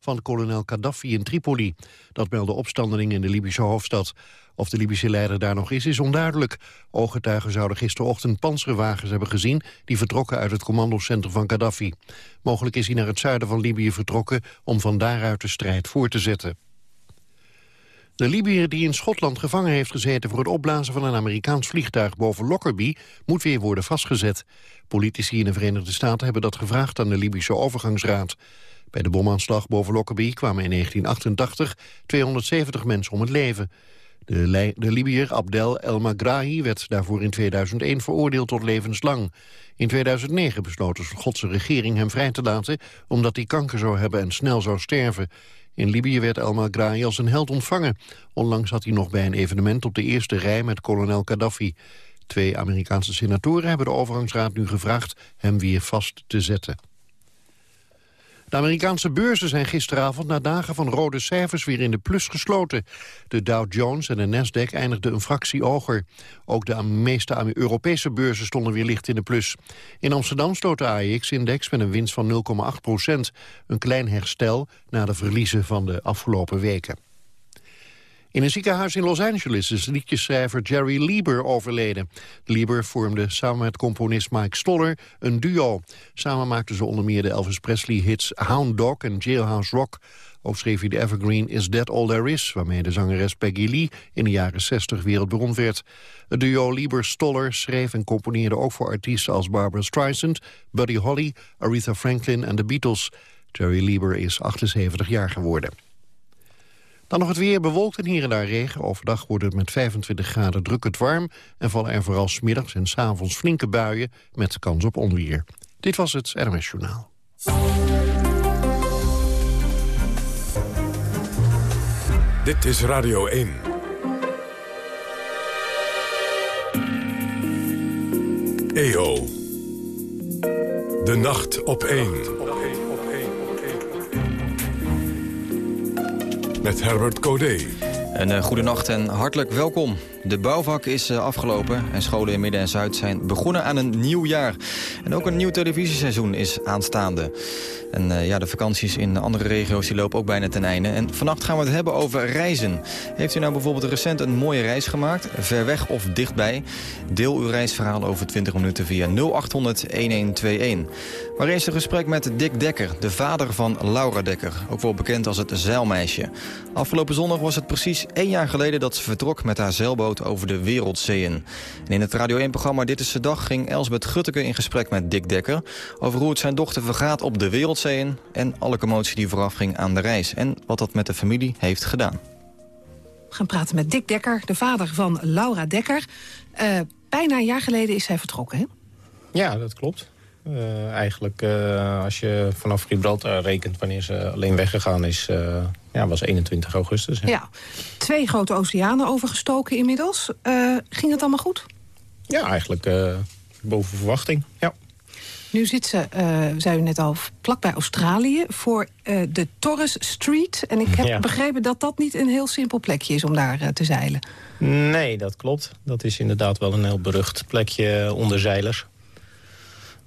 van kolonel Gaddafi in Tripoli. Dat melden opstandelingen in de Libische hoofdstad. Of de Libische leider daar nog is, is onduidelijk. Ooggetuigen zouden gisterochtend panzerwagens hebben gezien... die vertrokken uit het commandocentrum van Gaddafi. Mogelijk is hij naar het zuiden van Libië vertrokken... om van daaruit de strijd voor te zetten. De Libiër die in Schotland gevangen heeft gezeten voor het opblazen van een Amerikaans vliegtuig boven Lockerbie moet weer worden vastgezet. Politici in de Verenigde Staten hebben dat gevraagd aan de Libische overgangsraad. Bij de bomaanslag boven Lockerbie kwamen in 1988 270 mensen om het leven. De, de Libiër Abdel El Magrahi werd daarvoor in 2001 veroordeeld tot levenslang. In 2009 besloot de Schotse regering hem vrij te laten... omdat hij kanker zou hebben en snel zou sterven. In Libië werd El Magrahi als een held ontvangen. Onlangs had hij nog bij een evenement op de eerste rij met kolonel Gaddafi. Twee Amerikaanse senatoren hebben de overgangsraad nu gevraagd hem weer vast te zetten. De Amerikaanse beurzen zijn gisteravond na dagen van rode cijfers weer in de plus gesloten. De Dow Jones en de Nasdaq eindigden een fractie hoger. Ook de meeste Europese beurzen stonden weer licht in de plus. In Amsterdam sloot de AEX-index met een winst van 0,8 procent. Een klein herstel na de verliezen van de afgelopen weken. In een ziekenhuis in Los Angeles is liedjeschrijver Jerry Lieber overleden. Lieber vormde samen met componist Mike Stoller een duo. Samen maakten ze onder meer de Elvis Presley-hits Hound Dog en Jailhouse Rock. Ook schreef hij de evergreen Is That All There Is... waarmee de zangeres Peggy Lee in de jaren 60 wereldberoemd werd. Het duo Lieber-Stoller schreef en componeerde ook voor artiesten als Barbara Streisand... Buddy Holly, Aretha Franklin en de Beatles. Jerry Lieber is 78 jaar geworden. Dan nog het weer bewolkt en hier en daar regen. Overdag wordt het met 25 graden drukkend warm... en vallen er vooral smiddags en s avonds flinke buien... met kans op onweer. Dit was het NMS Journaal. Dit is Radio 1. EO. De nacht op 1. Met Herbert Codé. Een uh, goede nacht en hartelijk welkom. De bouwvak is uh, afgelopen en scholen in Midden en Zuid zijn begonnen aan een nieuw jaar. En ook een nieuw televisieseizoen is aanstaande. En uh, ja, de vakanties in andere regio's die lopen ook bijna ten einde. En vannacht gaan we het hebben over reizen. Heeft u nou bijvoorbeeld recent een mooie reis gemaakt? Ver weg of dichtbij? Deel uw reisverhaal over 20 minuten via 0800-1121. Maar eerst een gesprek met Dick Dekker, de vader van Laura Dekker. Ook wel bekend als het zeilmeisje. Afgelopen zondag was het precies één jaar geleden dat ze vertrok met haar zeilboot over de wereldzeeën. En in het Radio 1-programma Dit is de Dag ging Elsbeth Gutteke in gesprek met Dick Dekker... over hoe het zijn dochter vergaat op de wereldzeeën... en alle commotie die vooraf ging aan de reis. En wat dat met de familie heeft gedaan. We gaan praten met Dick Dekker, de vader van Laura Dekker. Uh, bijna een jaar geleden is zij vertrokken, hè? Ja, dat klopt. Uh, eigenlijk, uh, als je vanaf Gibraltar rekent wanneer ze alleen weggegaan is... Uh, ja, was 21 augustus. Ja. ja. twee grote oceanen overgestoken inmiddels. ging het allemaal goed? Ja, eigenlijk boven verwachting, ja. Nu zit ze, zei u net al, vlakbij Australië... voor de Torres Street. En ik heb begrepen dat dat niet een heel simpel plekje is om daar te zeilen. Nee, dat klopt. Dat is inderdaad wel een heel berucht plekje onder zeilers.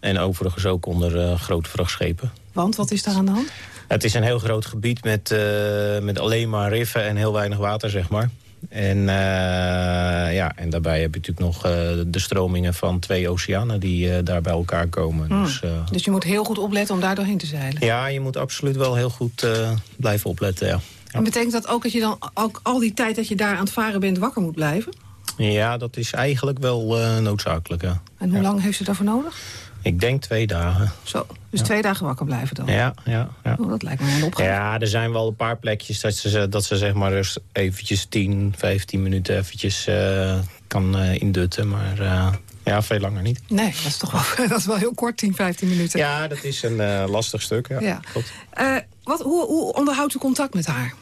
En overigens ook onder uh, grote vrachtschepen. Want, wat is daar aan de hand? Het is een heel groot gebied met, uh, met alleen maar riffen en heel weinig water, zeg maar. En, uh, ja, en daarbij heb je natuurlijk nog de stromingen van twee oceanen die daar bij elkaar komen. Hmm. Dus, dus je moet heel goed opletten om daar doorheen te zeilen? Ja, je moet absoluut wel heel goed blijven opletten, ja. En betekent dat ook dat je dan ook al die tijd dat je daar aan het varen bent wakker moet blijven? Ja, dat is eigenlijk wel noodzakelijk, ja. En hoe lang heeft ze daarvoor nodig? Ik denk twee dagen. Zo, dus twee dagen wakker blijven dan? Ja, ja. ja. Oh, dat lijkt me een opgave. Ja, er zijn wel een paar plekjes dat ze, dat ze zeg maar dus eventjes 10, 15 minuten eventjes uh, kan uh, indutten. Maar uh, ja, veel langer niet. Nee, dat is toch wel, dat is wel heel kort, 10, 15 minuten. Ja, dat is een lastig stuk. Ja, ja. wat, hoe, hoe onderhoudt u contact met haar?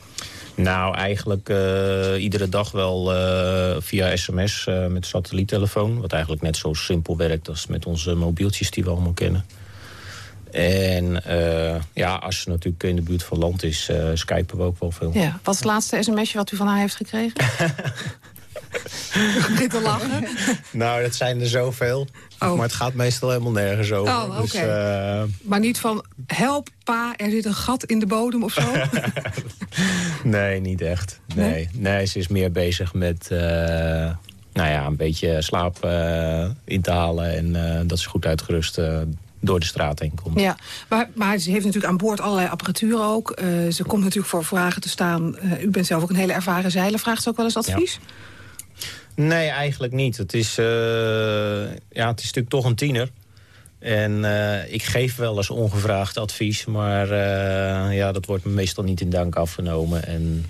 Nou, eigenlijk uh, iedere dag wel uh, via sms uh, met satelliettelefoon. Wat eigenlijk net zo simpel werkt als met onze mobieltjes die we allemaal kennen. En ja, als ze natuurlijk in de buurt van land is, skypen we ook wel veel. Ja. Wat is het laatste sms'je wat u van haar heeft gekregen? begint te lachen. nou, dat zijn er zoveel. Oh. Maar het gaat meestal helemaal nergens over. Oh, dus, uh... Maar niet van, help pa, er zit een gat in de bodem of zo? nee, niet echt. Nee, nee? ze is meer bezig met... Uh, nou ja, een beetje slaap uh, in te halen en dat ze goed uitgerust door de straat heen komt. Ja, maar, maar ze heeft natuurlijk aan boord allerlei apparatuur ook. Uh, ze komt natuurlijk voor vragen te staan. Uh, u bent zelf ook een hele ervaren zeiler. Vraagt ze ook wel eens advies? Ja. Nee, eigenlijk niet. Het is, uh, ja, het is natuurlijk toch een tiener. En ik geef wel eens ongevraagd advies. Maar ja, dat wordt me meestal niet in dank afgenomen. En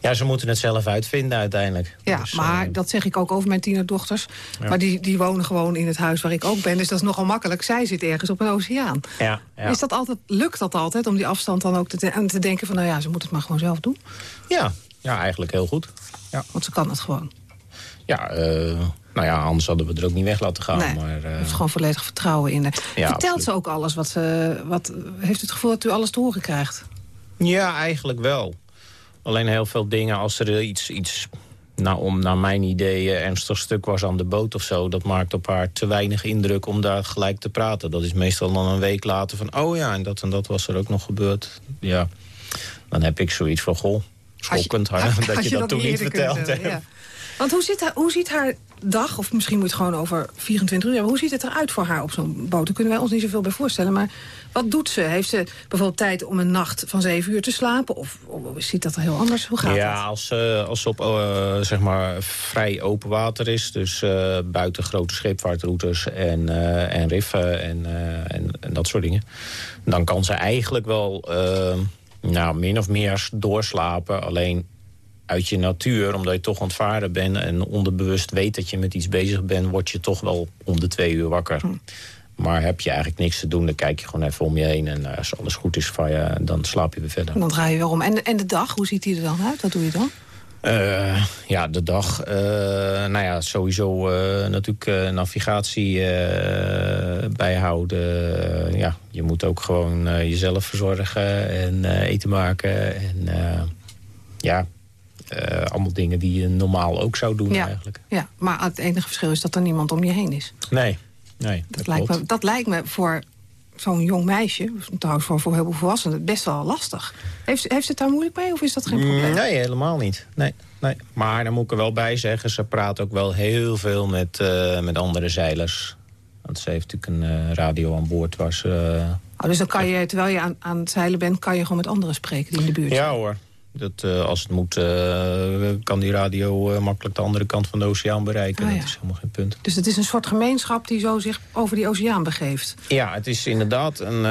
ja, ze moeten het zelf uitvinden uiteindelijk. Ja, dus, maar dat zeg ik ook over mijn tienerdochters. Ja. Maar die, die wonen gewoon in het huis waar ik ook ben. Dus dat is nogal makkelijk. Zij zit ergens op een oceaan. Ja, ja. Is dat altijd, lukt dat altijd om die afstand dan ook te, te denken van... nou ja, ze moet het maar gewoon zelf doen? Ja, ja eigenlijk heel goed. Ja. Want ze kan het gewoon. Ja, uh, nou ja, anders hadden we er ook niet weg laten gaan. Nee, maar, uh... heeft gewoon volledig vertrouwen in. Ja, Vertelt ze ook alles? Wat, ze, wat, heeft het gevoel dat u alles te horen krijgt? Ja, eigenlijk wel. Alleen heel veel dingen, als er iets, iets nou, om naar mijn idee ernstig stuk was aan de boot of zo... dat maakt op haar te weinig indruk om daar gelijk te praten. Dat is meestal dan een week later van... oh ja, en dat en dat was er ook nog gebeurd. Ja, dan heb ik zoiets van, goh, schokkend had je, dat je, dat, toen niet verteld hebt. Ja. Want hoe, zit, hoe ziet haar dag, of misschien moet je het gewoon over 24 uur hebben... hoe ziet het eruit voor haar op zo'n boot? Daar kunnen wij ons niet zoveel bij voorstellen. Maar wat doet ze? Heeft ze bijvoorbeeld tijd om een nacht van 7 uur te slapen? Of, of ziet dat er heel anders? Hoe gaat ja, dat? als, uh, als ze op uh, zeg maar vrij open water is... dus uh, buiten grote scheepvaartroutes en, en riffen en, en, en, dat soort dingen... dan kan ze eigenlijk wel nou, min of meer doorslapen. Alleen uit je natuur, omdat je toch aan het varen bent... en onderbewust weet dat je met iets bezig bent... word je toch wel om de twee uur wakker. Hm. Maar heb je eigenlijk niks te doen, dan kijk je gewoon even om je heen... en uh, als alles goed is van je, dan slaap je weer verder. En dan draai je weer om. En, en de dag, hoe ziet die er dan uit? Wat doe je dan? Uh, ja, de dag, uh, nou ja, sowieso uh, natuurlijk navigatie bijhouden. ja, je moet ook gewoon jezelf verzorgen en eten maken. En ja, uh, allemaal dingen die je normaal ook zou doen ja. eigenlijk. Ja, maar het enige verschil is dat er niemand om je heen is. Nee, nee dat, dat lijkt, me, dat lijkt me voor zo'n jong meisje, trouwens voor, voor heel veel volwassenen, best wel lastig. Heeft, heeft ze het daar moeilijk mee of is dat geen probleem? Nee, helemaal niet. Nee, nee. Maar dan moet ik er wel bij zeggen, ze praat ook wel heel veel met, uh, met andere zeilers. Want ze heeft natuurlijk een uh, radio aan boord waar ze... Oh, dus dan kan je, terwijl je aan, aan het zeilen bent, kan je gewoon met anderen spreken die in de buurt zijn? Ja hoor, dat, uh, als het moet, uh, kan die radio uh, makkelijk de andere kant van de oceaan bereiken. Oh, ja. Dat is helemaal geen punt. Dus het is een soort gemeenschap die zo zich over die oceaan begeeft? Ja, het is inderdaad een,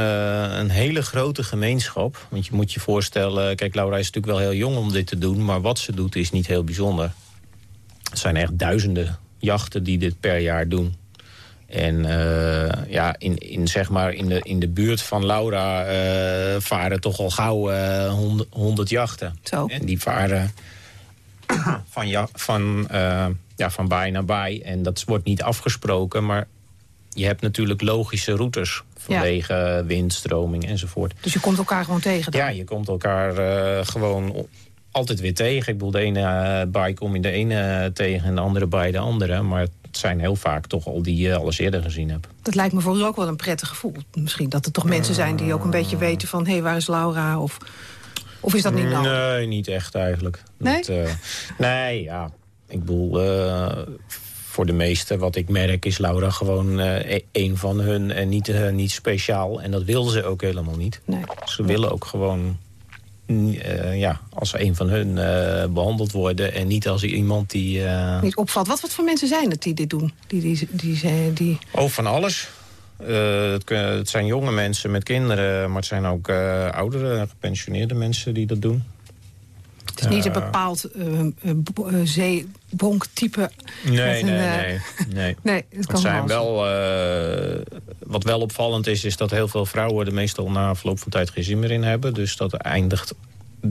een hele grote gemeenschap. Want je moet je voorstellen, kijk, Laura is natuurlijk wel heel jong om dit te doen... maar wat ze doet is niet heel bijzonder. Het zijn echt duizenden jachten die dit per jaar doen. En uh, ja, in, in, zeg maar in, de, in de buurt van Laura uh, varen toch al gauw uh, 100, 100 jachten. Zo. En die varen van, ja, van, ja, van baai naar baai. En dat wordt niet afgesproken, maar je hebt natuurlijk logische routes. Vanwege ja. windstroming enzovoort. Dus je komt elkaar gewoon tegen dan? Ja, je komt elkaar gewoon altijd weer tegen. Ik bedoel, de ene baai kom je de ene tegen en de andere bij de andere. Maar zijn heel vaak toch al die je alles eerder gezien hebt. Dat lijkt me voor u ook wel een prettig gevoel. Misschien dat er toch mensen zijn die ook een beetje weten van... hé, hey, waar is Laura? Of, of is dat niet nodig? Nee, niet echt eigenlijk. Nee? Dat, uh, nee, ja. Ik bedoel, uh, voor de meesten wat ik merk is Laura gewoon uh, een van hun en niet, niet speciaal. En dat wil ze ook helemaal niet. Nee. Ze willen ook gewoon uh, ja, als een van hun uh, behandeld worden... en niet als iemand die... Uh... Niet opvalt. Wat, wat voor mensen zijn het die dit doen? Die, die, die, die... Oh, van alles. Het, het, zijn jonge mensen met kinderen... maar het zijn ook oudere, gepensioneerde mensen die dat doen. Het is niet een bepaald zeebonktype. Nee, een, nee, nee, nee. nee. Het zijn wel, wat wel opvallend is, is dat heel veel vrouwen... er meestal na verloop van tijd geen zin meer in hebben. Dus dat eindigt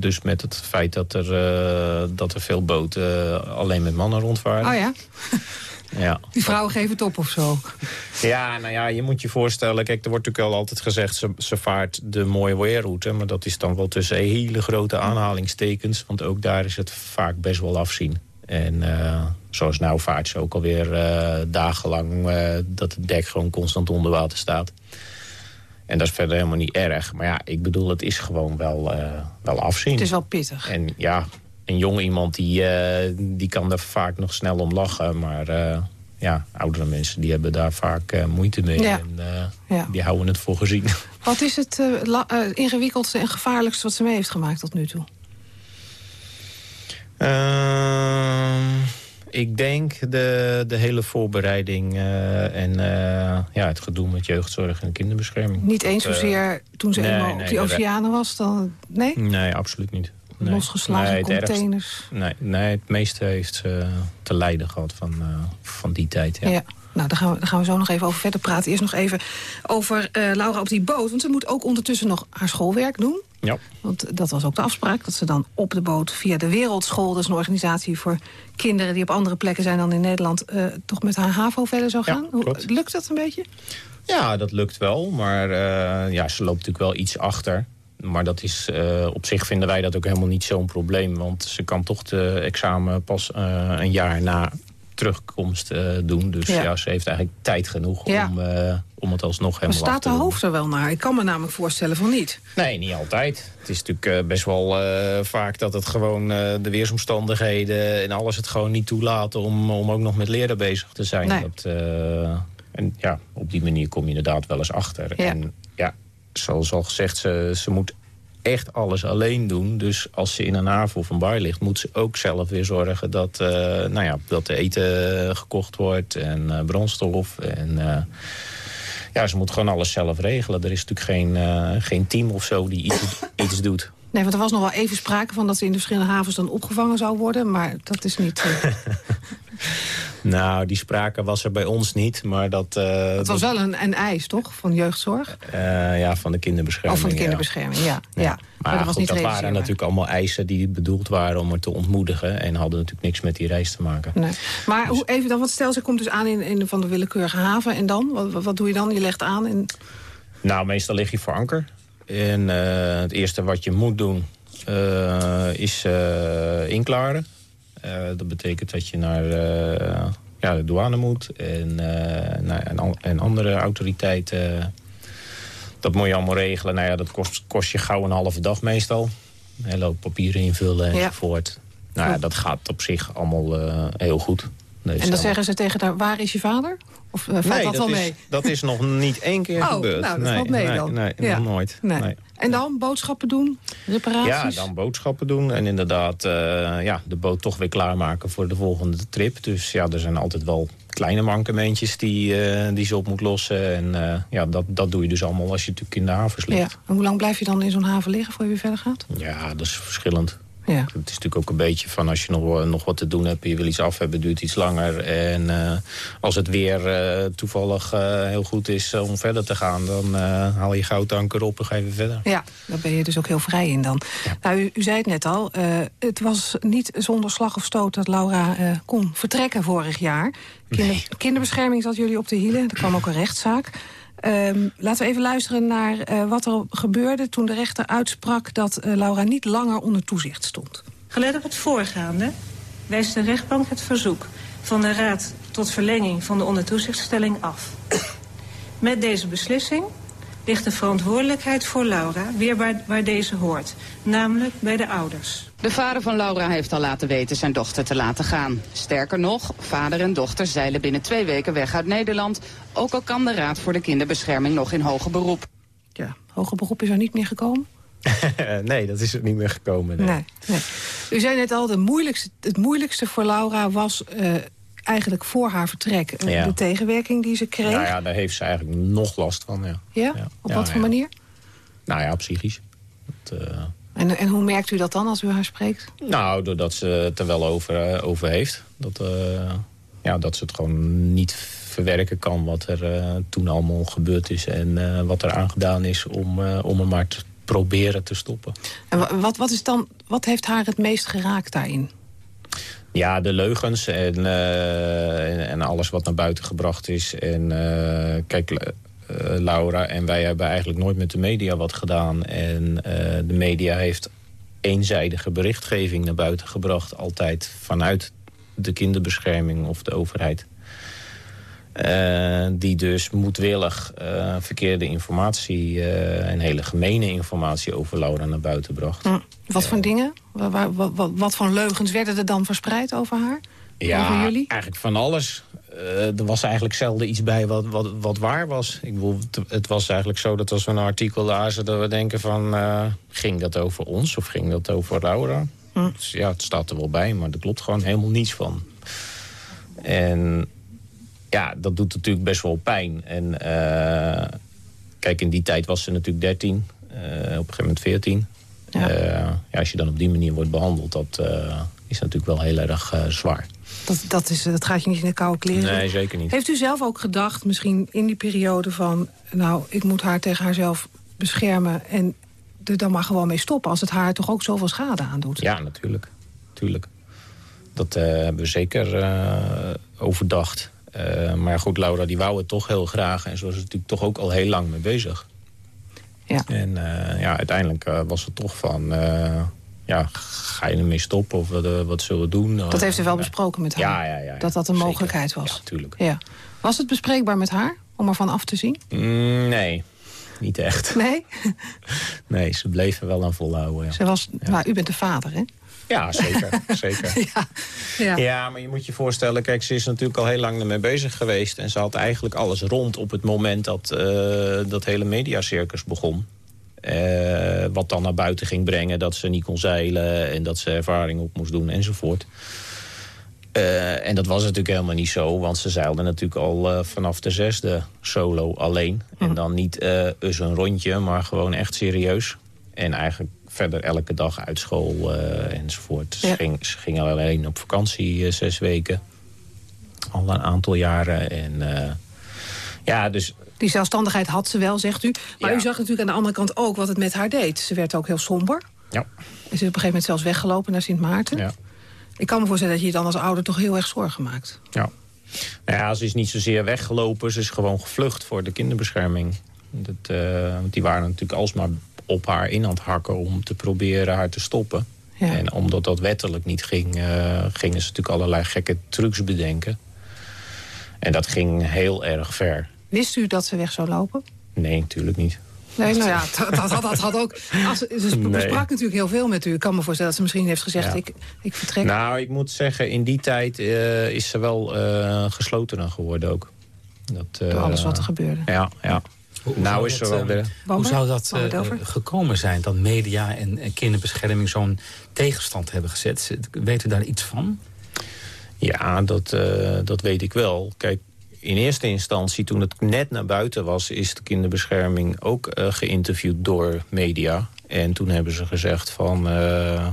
dus met het feit dat er, uh, dat er veel boten alleen met mannen rondvaren. Oh ja? Ja. Die vrouwen geven het op of zo? Ja, nou ja, je moet je voorstellen... Kijk, er wordt natuurlijk al altijd gezegd... ze, ze vaart de mooie weerroute. Maar dat is dan wel tussen hele grote aanhalingstekens. Want ook daar is het vaak best wel afzien. En zoals nou vaart ze ook alweer dagenlang dat het dek gewoon constant onder water staat. En dat is verder helemaal niet erg. Maar ja, ik bedoel, het is gewoon wel, wel afzien. Het is wel pittig. En ja, een jong iemand die, die kan er vaak nog snel om lachen. Maar ja, oudere mensen die hebben daar vaak uh, moeite mee. Ja. En uh, ja. die houden het voor gezien. Wat is het uh, ingewikkeldste en gevaarlijkste wat ze mee heeft gemaakt tot nu toe? Ehm, ik denk de, de hele voorbereiding en ja, het gedoe met jeugdzorg en kinderbescherming. Niet eens zozeer toen ze nee, eenmaal op die oceanen was? Dan, nee? Nee, absoluut niet nee. losgeslagen containers. nee, nee, het meeste heeft ze te lijden gehad van, uh, van die tijd. Ja. ja. Nou, daar gaan, we, daar gaan we zo nog even over verder praten. Eerst nog even over uh, Laura op die boot. Want ze moet ook ondertussen nog haar schoolwerk doen. Ja. Want dat was ook de afspraak, dat ze dan op de boot via de Wereldschool... dat is een organisatie voor kinderen die op andere plekken zijn dan in Nederland... Uh, toch met haar HAVO verder zou gaan. Ja, lukt dat een beetje? Ja, dat lukt wel. Maar uh, ja, ze loopt natuurlijk wel iets achter. Maar dat is, uh, op zich vinden wij dat ook helemaal niet zo'n probleem. Want ze kan toch de examen pas uh, een jaar na terugkomst uh, doen. Dus ja. ja. ze heeft eigenlijk tijd genoeg ja. om, om het alsnog helemaal maar staat de hoofd er wel naar? Ik kan me namelijk voorstellen van niet. Nee, niet altijd. Het is natuurlijk best wel vaak dat het gewoon de weersomstandigheden... en alles het gewoon niet toelaten om, om ook nog met leren bezig te zijn. Nee. Dat, en ja, op die manier kom je inderdaad wel eens achter. Ja. En zoals al gezegd, ze, ze moet echt alles alleen doen. Dus als ze in een haven of een bar ligt... moet ze ook zelf weer zorgen dat, uh, nou ja, dat de eten gekocht wordt... en uh, brandstof. En, uh, ja, ze moet gewoon alles zelf regelen. Er is natuurlijk geen, geen team of zo die iets, iets doet. Nee, want er was nog wel even sprake van dat ze in de verschillende havens dan opgevangen zou worden. Maar dat is niet... Nou, die sprake was er bij ons niet, maar dat... Uh, het was wel een, een eis, toch, van jeugdzorg? Uh, ja, van de kinderbescherming. Oh, van de kinderbescherming, ja. ja. ja. Maar, maar, dat, was niet dat waren natuurlijk allemaal eisen die bedoeld waren om het te ontmoedigen... en hadden natuurlijk niks met die reis te maken. Nee. Maar dus... hoe, even dan, wat stel, ze komt dus aan in, in van de willekeurige haven en dan? Wat, wat doe je dan? Je legt aan in... Nou, meestal lig je voor anker. En uh, het eerste wat je moet doen is inklaren. Uh, dat betekent dat je naar uh, ja, de douane moet en, uh, naar, en, en, andere autoriteiten. Dat moet je allemaal regelen. Nou ja, dat kost, kost je gauw een halve dag meestal. Een hele hoop papieren invullen enzovoort. Ja. Nou ja, dat gaat op zich allemaal heel goed. En dan zeggen ze tegen haar, waar is je vader? Of uh, valt nee, dat, wel is, mee? Dat is nog niet één keer oh, gebeurd. Nou, dat nee, valt mee nee, dan. Nee, ja. nog nooit. Nee. En dan boodschappen doen, reparaties? Ja, dan boodschappen doen. En inderdaad uh, ja, de boot toch weer klaarmaken voor de volgende trip. Dus ja, er zijn altijd wel kleine mankementjes die, uh, die ze op moet lossen. En uh, ja, dat, dat doe je dus allemaal als je natuurlijk in de haven ligt. Ja. En hoe lang blijf je dan in zo'n haven liggen voor je weer verder gaat? Ja, dat is verschillend. Ja. Het is natuurlijk ook een beetje van als je nog, nog wat te doen hebt... en je wil iets af hebben, duurt iets langer. En uh, als het weer uh, toevallig uh, heel goed is om verder te gaan... dan haal je goudanker op en ga je weer verder. Ja, daar ben je dus ook heel vrij in dan. Ja. Nou, u, u, zei het net al, het was niet zonder slag of stoot... dat Laura kon vertrekken vorig jaar. Kinder, Nee. Kinderbescherming zat jullie op de hielen. Er kwam ook een rechtszaak. Um, laten we even luisteren naar uh, wat er gebeurde toen de rechter uitsprak... dat uh, Laura niet langer onder toezicht stond. Gelet op het voorgaande wijst de rechtbank het verzoek van de Raad... tot verlenging van de ondertoezichtstelling af. Met deze beslissing ligt de verantwoordelijkheid voor Laura weer waar, waar deze hoort. Namelijk bij de ouders. De vader van Laura heeft al laten weten zijn dochter te laten gaan. Sterker nog, vader en dochter zeilen binnen twee weken weg uit Nederland. Ook al kan de Raad voor de Kinderbescherming nog in hoger beroep. Ja, hoger beroep is er niet meer gekomen? nee, dat is er niet meer gekomen. Nee. Nee, nee. U zei net al, de moeilijkste, het moeilijkste voor Laura was... Uh, eigenlijk voor haar vertrek uh, Ja. de tegenwerking die ze kreeg. Nou ja, daar heeft ze eigenlijk nog last van, ja. Ja? Ja. Op wat voor manier? Nou ja, psychisch. Dat, eh, En, en hoe merkt u dat dan als u haar spreekt? Nou, doordat ze het er wel over, eh, over heeft. Dat, eh, ja, dat ze het gewoon niet verwerken kan wat er eh, toen allemaal gebeurd is... en eh, wat er aangedaan is om, eh, om hem maar te proberen te stoppen. En wa- wat, wat, is dan, wat heeft haar het meest geraakt daarin? Ja, de leugens en, eh, en, en alles wat naar buiten gebracht is. En eh, kijk, eh, Laura en wij hebben eigenlijk nooit met de media wat gedaan. En de media heeft eenzijdige berichtgeving naar buiten gebracht. Altijd vanuit de kinderbescherming of de overheid. Uh, die dus moedwillig uh, verkeerde informatie uh, en hele gemene informatie over Laura naar buiten bracht. Hm. Wat voor dingen? Wat, wat, wat, wat voor leugens werden er dan verspreid over haar? Ja, over jullie? eigenlijk van alles. er was eigenlijk zelden iets bij wat, wat, wat waar was. Ik bedoel, het was eigenlijk zo dat als we een artikel lazen... dat we denken van, ging dat over ons of ging dat over Laura? Hm. Dus ja, het staat er wel bij, maar er klopt gewoon helemaal niets van. En ja, dat doet natuurlijk best wel pijn. En uh, kijk, in die tijd was ze natuurlijk 13, uh, op een gegeven moment 14. Ja. Uh, ja, als je dan op die manier wordt behandeld, dat is natuurlijk wel heel erg zwaar. Dat, dat, is, dat gaat je niet in de koude kleren. Nee, zeker niet. Heeft u zelf ook gedacht, misschien in die periode van... nou, ik moet haar tegen haarzelf beschermen en er dan maar gewoon mee stoppen... als het haar toch ook zoveel schade aandoet? Ja, natuurlijk. Tuurlijk. Dat hebben we zeker overdacht. Uh, maar goed, Laura die wou het toch heel graag. En zo was het natuurlijk toch ook al heel lang mee bezig. Ja. En uh, ja, uiteindelijk uh, was het toch van... ja, ga je ermee stoppen of wat, wat zullen we doen? Dat heeft u wel besproken met haar? Ja, ja, ja, ja. Dat dat een mogelijkheid was? Ja, tuurlijk. Ja. Was het bespreekbaar met haar, om ervan af te zien? Mm, nee, niet echt. Nee? nee, ze bleven wel aan volhouden. Ze was, nou, u bent de vader, hè? Ja, zeker. zeker. ja, ja. ja, maar je moet je voorstellen... kijk, ze is natuurlijk al heel lang ermee bezig geweest... en ze had eigenlijk alles rond op het moment dat uh, dat hele mediacircus begon. Uh, wat dan naar buiten ging brengen dat ze niet kon zeilen... en dat ze ervaring op moest doen enzovoort. Uh, en dat was natuurlijk helemaal niet zo... want ze zeilde natuurlijk al vanaf de zesde solo alleen. Hm. En dan niet eens een rondje, maar gewoon echt serieus. En eigenlijk verder elke dag uit school uh, enzovoort. Ja. Ze, ging, ze ging alleen op vakantie uh, zes weken. Al een aantal jaren. En uh, ja, dus... Die zelfstandigheid had ze wel, zegt u. Maar Ja. u zag natuurlijk aan de andere kant ook wat het met haar deed. Ze werd ook heel somber. Ja, Is op een gegeven moment zelfs weggelopen naar Sint Maarten. ja, Ik kan me voorstellen dat je je dan als ouder toch heel erg zorgen maakt. ja. Nou ja, ze is niet zozeer weggelopen. Ze is gewoon gevlucht voor de kinderbescherming. Dat, eh, want die waren natuurlijk alsmaar op haar in aan het hakken... om te proberen haar te stoppen. Ja. En omdat dat wettelijk niet ging... eh, gingen ze natuurlijk allerlei gekke trucs bedenken. En dat ging heel erg ver. Wist u dat ze weg zou lopen? Nee, natuurlijk niet. Nee, nou ja, dat, dat, had ook... Als, ze Nee. besprak natuurlijk heel veel met u. Ik kan me voorstellen dat ze misschien heeft gezegd... Ja. Ik, ik vertrek. Nou, ik moet zeggen, in die tijd eh, is ze wel eh geslotener geworden ook. Dat, door alles wat er gebeurde. Ja, ja. Hoe- nou zou is wel eh, weer... Bomen? Hoe zou dat eh, gekomen zijn dat media en, en kinderbescherming zo'n tegenstand hebben gezet? Weet u daar iets van? Ja, dat, eh, dat weet ik wel. Kijk, in eerste instantie, toen het net naar buiten was... is de kinderbescherming ook eh, geïnterviewd door media. En toen hebben ze gezegd van... eh,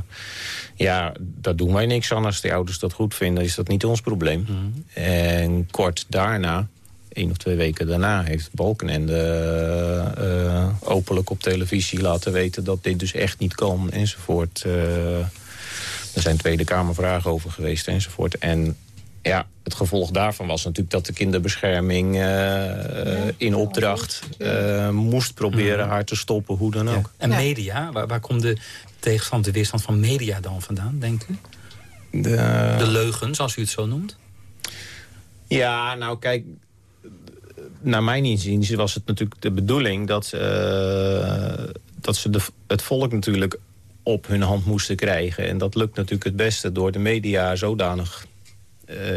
ja, daar doen wij niks aan. Als de ouders dat goed vinden, is dat niet ons probleem. En kort daarna, één of twee weken daarna... heeft Balkenende eh, eh, openlijk op televisie laten weten... dat dit dus echt niet kan, enzovoort. Eh, er zijn Tweede Kamervragen over geweest enzovoort. En ja, het gevolg daarvan was natuurlijk dat de kinderbescherming eh, in opdracht eh, moest proberen haar te stoppen, hoe dan ook. En Ja. media, waar, waar komt de tegenstand, de weerstand van media dan vandaan, denkt u? De- De leugens, als u het zo noemt? Ja, nou kijk, naar mijn inziens was het natuurlijk de bedoeling dat, eh, dat ze de, het volk natuurlijk op hun hand moesten krijgen. En dat lukt natuurlijk het beste door de media zodanig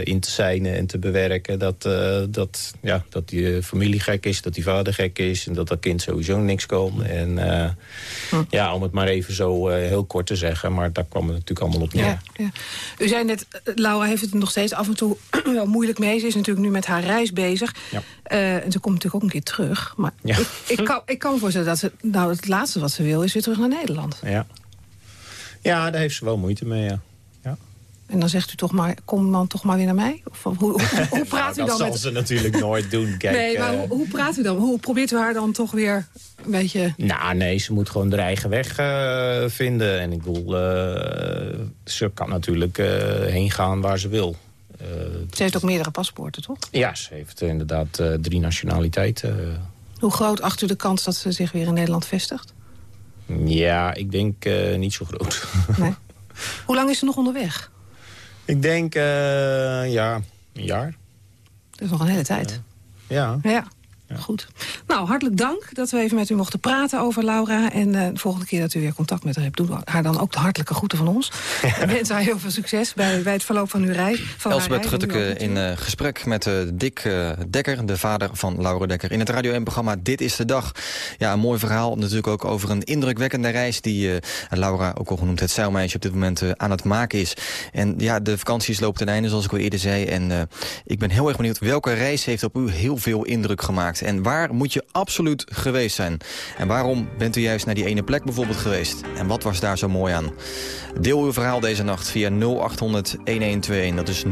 in te zijn en te bewerken... Dat, eh, dat, ja, dat die familie gek is, dat die vader gek is... en dat dat kind sowieso niks kan. En eh, ja, om het maar even zo eh, heel kort te zeggen... maar daar kwam het natuurlijk allemaal op neer. Ja, ja. U zei net, eh, Laura heeft het nog steeds af en toe wel moeilijk mee. Ze is natuurlijk nu met haar reis bezig. Ja. Eh, en ze komt natuurlijk ook een keer terug. Maar ik, kan, ik kan me voorstellen dat ze... Nou, het laatste wat ze wil is weer terug naar Nederland. Ja. ja, daar heeft ze wel moeite mee, ja. En dan zegt u toch maar, kom dan toch maar weer naar mij? Of hoe, hoe, hoe praat Nou, u dan dat zal met... ze natuurlijk nooit doen. Kijk, nee, maar eh, hoe, hoe praat u dan? Hoe probeert u haar dan toch weer een beetje... Nou, nee, ze moet gewoon de eigen weg eh, vinden. En ik bedoel, eh, ze kan natuurlijk heen gaan waar ze wil. Ze heeft ook meerdere paspoorten, toch? ja, ze heeft inderdaad drie nationaliteiten. Hoe groot acht u de kans dat ze zich weer in Nederland vestigt? ja, ik denk niet zo groot. Nee. Hoe lang is ze nog onderweg? Ik denk, uh, ja, een jaar. Dat is nog een hele tijd. Ja. Ja. Goed. Nou, hartelijk dank dat we even met u mochten praten over Laura. En uh, de volgende keer dat u weer contact met haar hebt... doe haar dan ook de hartelijke groeten van ons. Ja. En wens haar heel veel succes bij, bij het verloop van uw reis. Van Elsbeth Gutteke in uh, gesprek met uh, Dick Dekker... de vader van Laura Dekker. In het Radio 1-programma Dit is de Dag. Ja, een mooi verhaal. Natuurlijk ook over een indrukwekkende reis... die Laura, ook al genoemd het zeilmeisje... op dit moment aan het maken is. En ja, de vakanties lopen ten einde, zoals ik al eerder zei. En ik ben heel erg benieuwd welke reis heeft op u heel veel indruk gemaakt. En waar moet je absoluut geweest zijn? En waarom bent u juist naar die ene plek bijvoorbeeld geweest? En wat was daar zo mooi aan? Deel uw verhaal deze nacht via 0800-1121. Dat is 0800-1121.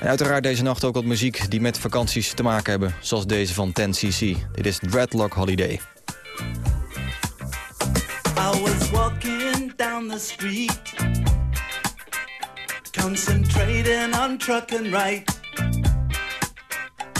En uiteraard deze nacht ook wat muziek die met vakanties te maken hebben. Zoals deze van 10cc. Dit is Dreadlock Holiday. I was walking down the street Concentrating on truck and right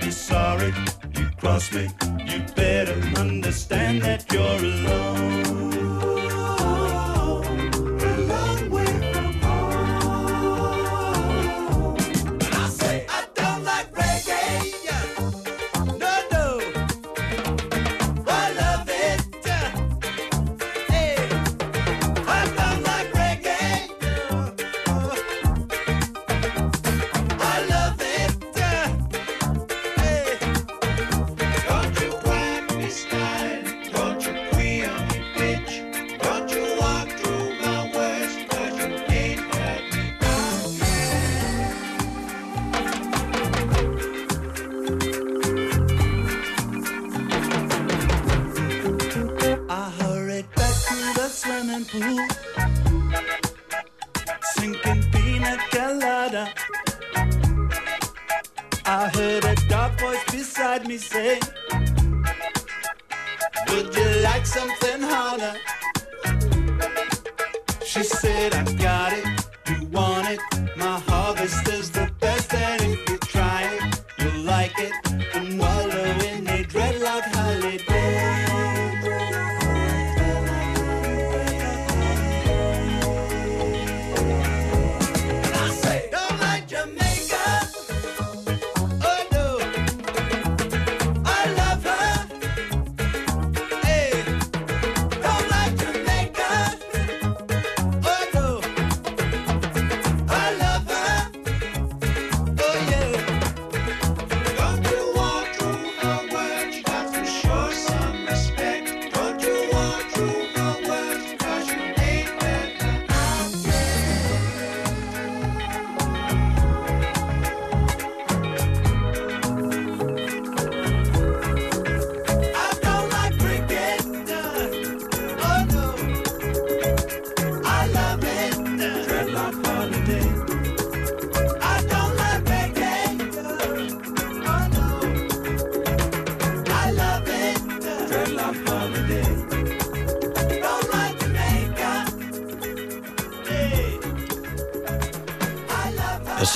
Be sorry. You cross me, you better understand that you're alone.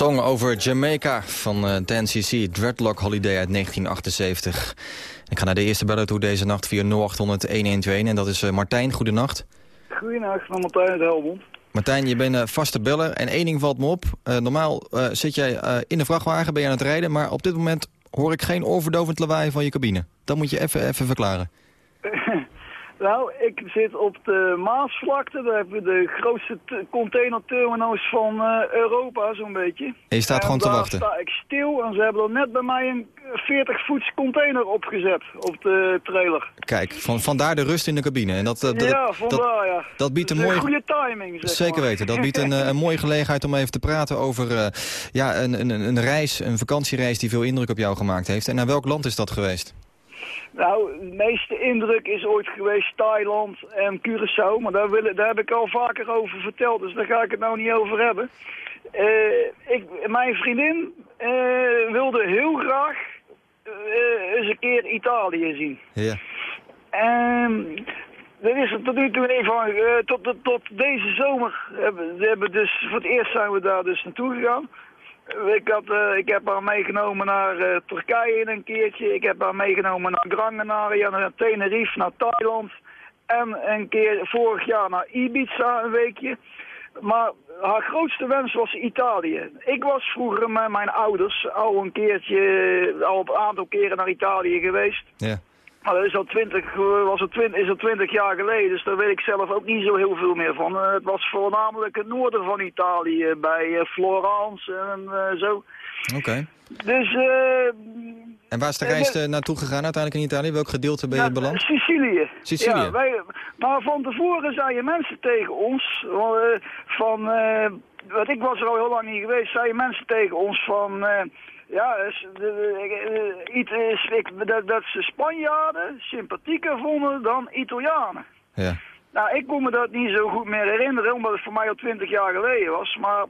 Song over Jamaica van uh, Dan CC, Dreadlock Holiday uit 1978. Ik ga naar de eerste beller toe deze nacht via 0800 1121 en dat is uh, Martijn. Goedenacht. Goedenacht, van Martijn uit Helmond. Martijn, je bent uh, vaste beller en één ding valt me op. normaal zit jij in de vrachtwagen, ben je aan het rijden... maar op dit moment hoor ik geen overdovend lawaai van je cabine. Dat moet je even, even verklaren. Nou, ik zit op de Maasvlakte. Daar hebben we de grootste containerterminals van uh, Europa, zo'n beetje. En je staat gewoon te wachten? daar sta ik stil en ze hebben er net bij mij een 40 voets container opgezet op de trailer. Kijk, van, vandaar de rust in de cabine. En dat, dat, ja, vandaar, dat, ja. Dat biedt een mooie... goede timing, zeg Zeker maar. weten. Dat biedt een, eh, een mooie gelegenheid om even te praten over uh, ja, een, een, een reis, een vakantiereis die veel indruk op jou gemaakt heeft. En naar welk land is dat geweest? Nou, de meeste indruk is ooit geweest Thailand en Curaçao. Maar daar, wil, daar heb ik al vaker over verteld, dus daar ga ik het nou niet over hebben. Uh, ik, mijn vriendin uh, wilde heel graag uh, eens een keer Italië zien. Ja. En dat is er tot nu toe een van, tot, tot, tot, deze zomer hebben, hebben dus, voor het eerst zijn we daar dus naartoe gegaan. Ik, had, uh, ik heb haar meegenomen naar uh, Turkije een keertje. Ik heb haar meegenomen naar Gran Canaria, naar Tenerife, naar Thailand. En een keer vorig jaar naar Ibiza een weekje. Maar haar grootste wens was Italië. Ik was vroeger met mijn ouders al een keertje, al een aantal keren naar Italië geweest. Ja. Maar dat is al twintig, was al twintig, is al twintig jaar geleden, dus daar weet ik zelf ook niet zo heel veel meer van. Uh, het was voornamelijk het noorden van Italië, bij uh, Florence en uh, zo. Oké. Okay. Dus... en waar is de reis naartoe gegaan uiteindelijk in Italië? Welk gedeelte ben je beland? Sicilië. Sicilië? Ja, wij, maar van tevoren zeiden mensen tegen ons, van... want ik was er al heel lang niet geweest, zeiden mensen tegen ons van... Ja, iets is, ik, dat, dat ze Spanjaarden sympathieker vonden dan Italianen. Ja. Nou, ik kon me dat niet zo goed meer herinneren, omdat het voor mij al twintig jaar geleden was. Maar